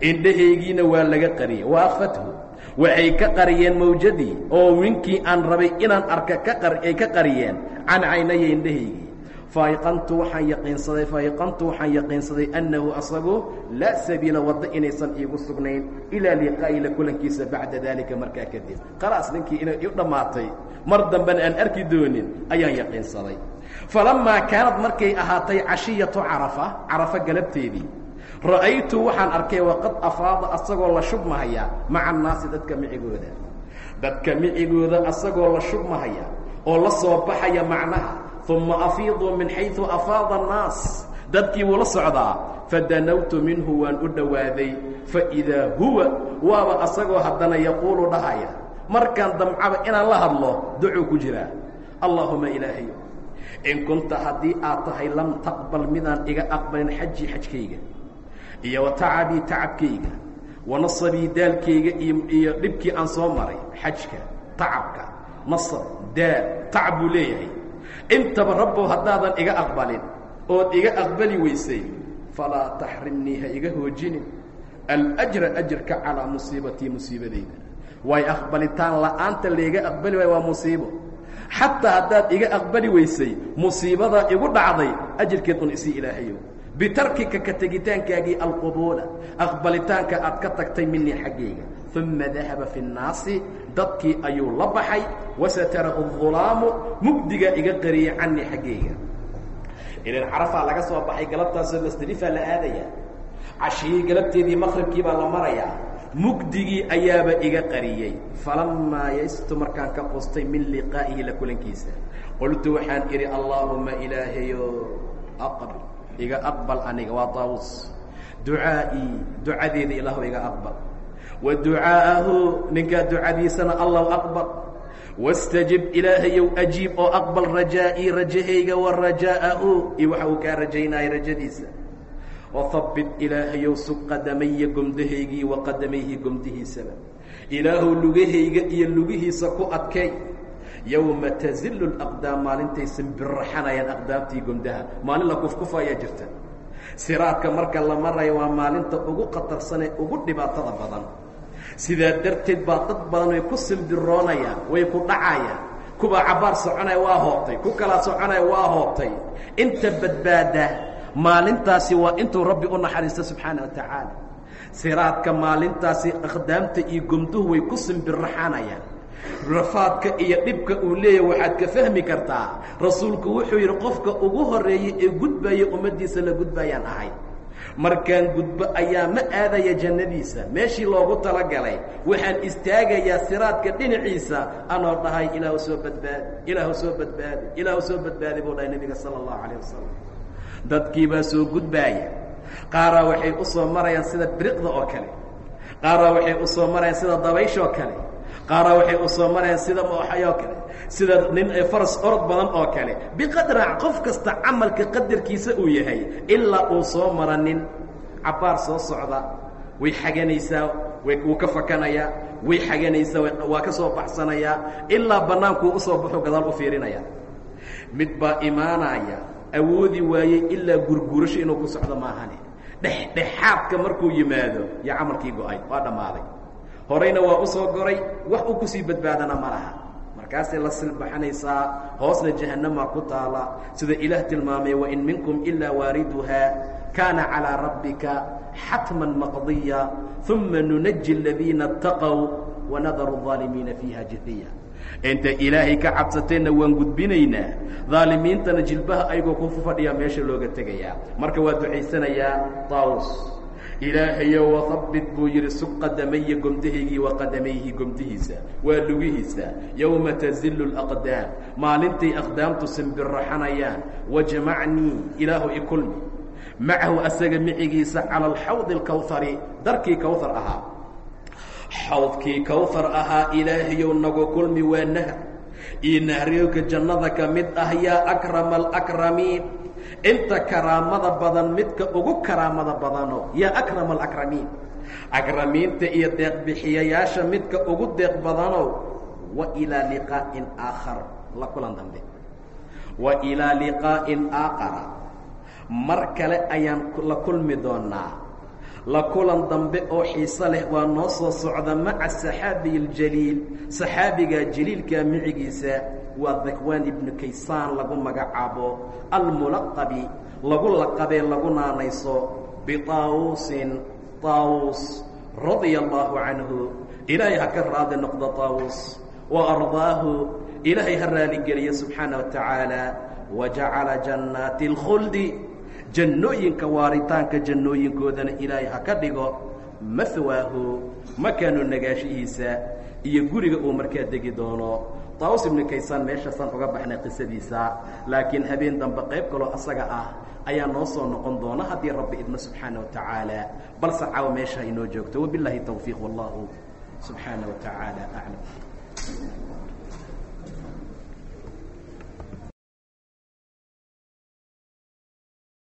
S1: Indhahaygiina waa laga qariyey wa akhfathu waxay ka qariyeen mawjadii oo ninkii aan rabay inaan arka kaay ka qariyeen can caynaya indhahaygii. Fayqantu waxaan yaqiinsaday fayqantu waxaan yaqiinsaday annahu asagu laa sabiila waddo inaysan iigu sugnayn ilaa liqaa'i la kulankiisa bacda daalika markaa kadib. Khalaas ninkii inay u dhammaatay mar dambena aan arki doonin ayaan yaqiinsaday. Falammaa kaanad markay ahaatay cashiyatu carafa carafa galabteedii ra'aytu waxaan arkay waqad afaada asagoo la shubmahaya maca annaasi dadka micigooda. Dadka micigooda asagoo la shubmahaya oo la soo baxaya macnaha uma afiiduu min xayu afaada annaas. Dadkii wuu la socdaa fadanawtu minhu waan u dhowaaday faidaa huwa waaba asagoo haddana yaquulu dhahaya markaan damcaba inaan la hadlo ducuu ku jiraa allaahuma ilaahay in kunta haddii aad tahay lam taqbal midaan iga aqbalin xajii xajkayga iyo wa tacabii tacabkayga wa nasabii daalkayga iyo dhibkii aan soo maray xajka tacabka nasab daal tacab buu leeyahay. Intaba rabbow haddaadan iga aqbalin ood iga aqbali weysay falaa taxrimnii ha iga hoojinin. Alajra ajrka calaa musiibatii musiibadayda waay aqbalitaan la'aanta layga aqbali waayo waa musiibo. Xataa haddaad iga aqbali weysay musiibadaa igu dhacday ajirkeed un isii ilaahayo bitarkika ka tegitaankaagii alqubuula aqbalitaanka aad ka tagtay minii xaggayga uma dahaba fi nnaasi dadkii ayuu la baxay wasatarahu اظulaamu mugdigaa iga qariyey canii xaggayga ilan carafaa laga soo baxay galabtaasoo masdelifaa la aadaya cashiyii galabteedii maqribkii baa la marayaa mugdigii ayaaba iga qariyey falamaa yaistu markaan ka qustay min liqaa'ihi la kulankiisa. Qultu waxaan idhi allaahuma ilaahayo aqbil iga aqbal aniga waa taawus ducaa'ii ducadeeda ilaahu iga aqbal. Wa ducaa'ahu ninkaa ducadiisana allow aqbal. Wastajib ilaahayow ajiib oo aqbal rajaa'ii rajahayga wa rajaa'ahu iyo waxa uu kaa rajaynaya rajadiisa. Wahabbit ilaahayow sug qadamaya gomdahaygii wa qadamayhi gomdihiisaba. Ilaahuw lugahayga iyo lugihiisa ku adkay yowma tazilu laqdaam maalintay simbiraxanayaan aqdaamtii gomdaha maalin la kufkufa ayaa jirta siraadka marka la maraya waa maalinta ugu khatarsanee ugu dhibaatada badan sidaa darteed baa dad badan way ku simbiroonayaan way ku dhacayaan kuwaa cabbaar soconaya waa hoobtay ku kalaa soconaya waa hoobtay inta badbaada maalintaasi waa intuu rabbi u naxariisto subxaana wa tacaala siraadka maalintaasi aqdaamta iyo gomduhu way ku simbiraxanayaan rafaadka iyo dhibka uu leeyahy waxaad ka fahmi kartaa rasuulku wuxuu yidhi qofka ugu horreeyey ee gudbaya ummaddiisa la gudbayaan ahay. Markaan gudbo ayaa ma aadaya jannadiisa meeshii loogu talagalay waxaan istaagayaa siraadka dhinaciisa anoo dhahay ilaahu soo badbaadi ilaahu soo badbaadi ilaahu soo badbaadi buu dhahay nebiga sala allahu calayh wasalam dadkii baa soo gudbaaya qaaraa waxay u soo marayaan sida biriqda oo kale. Qaaraa waxay u soo marayaan sida dabayshoo kale qaaraa waxay u soo marayaan sida mooxayoo kale sida nin faras orod badan oo kale. Biqadra qof kasta camalka qadarkiisa uu yahay ilaa uu soo mara nin. Cabbaar soo socda way xaganaysaa wuu ka fakanayaa way xaganaysaa waa ka soo baxsanayaa ilaa bannaankuu u soo baxo gadaal u fiirinaya. Mid baa imaanaya awoodi waayey ilaa gurgurasho inuu ku socdo maahane dhexdhexaadka markuu yimaado yaa camalkii go'ay waa dhammaaday horeyna waa u soo goray wax uu kusii badbaadana ma laha markaasay la silbaxanaysaa hoosna jahannamaa ku taala sida ilaah tilmaamay wain minkum ilaa waariduhaa kaana calىa rabbika xatman maqdiya uma nunaji aladiina اtaqow wanadaru الظaalimiina fiiha jithiya inta ilaahay ka cabsateenna waan gudbinaynaa daalimiintana jilbaha ayagoo ku fadhiyaa meesha looga tegayaa marka waa ducaysanayaa taawus ilaahayo wahabbit buu yidhi sug qadamaya gomdahaygii wa qadamayhi gomdihiisa waa lugihiisa. Yowma tazilu اlaqdaam maalintay aqdaamtu simbiraxanayaan wajmacnii ilaahu ikulmi macahu asaga micigiisa cala alxawdi اlkawhari darkii kawhar ahaa. Xawdkii kawhar ahaa ilaahayow nagu kulmi waa nahar. Iyo nahriyowka jannada ka mid ah yaa akrama alakramiin inta karaamada badan midka ugu karaamada badano yaa akrama alakramiin. Akramiinta iyo deeqbixiyayaasha midka ugu deeq badanow wa ilaa liqaa'in aakhar la kulan dambe. Wa ilaa liqaa'in aakhara mar kale ayaan la kulmi doonaa. La kulan dambe oo xiiso leh waa noo soo socda maca saxaabiy اljaliil saxaabiga jaliilka micigiisa waa dakwaan ibnu kaysaan lagu magacaabo almulaqabi lagu laqabee lagu naanayso biطaawusin طaawus radia allahu canhu ilaahay ha ka raadi noqdo طaawus wa ardaahu ilaahay ha raaligeliya subxaana wa tacaala wajacala jannaati اlkhuldi jannooyinka waaritaanka jannooyinkoodana ilaahay ha ka dhigo mahwaahu makaanu nagaashihiisa iyo guriga uu markaa degi doono taawus ibnu kaysaan meeshaasaan uga baxnay qisadiisa laakiin habeen dambe qayb kaloo asaga ah ayaa noo soo noqon doona haddii rabbi idmo subxaana wa tacaala. Balse caaw meesha inoo joogto. Wabilaahi tawfiiq wallahu subxaana wa aclam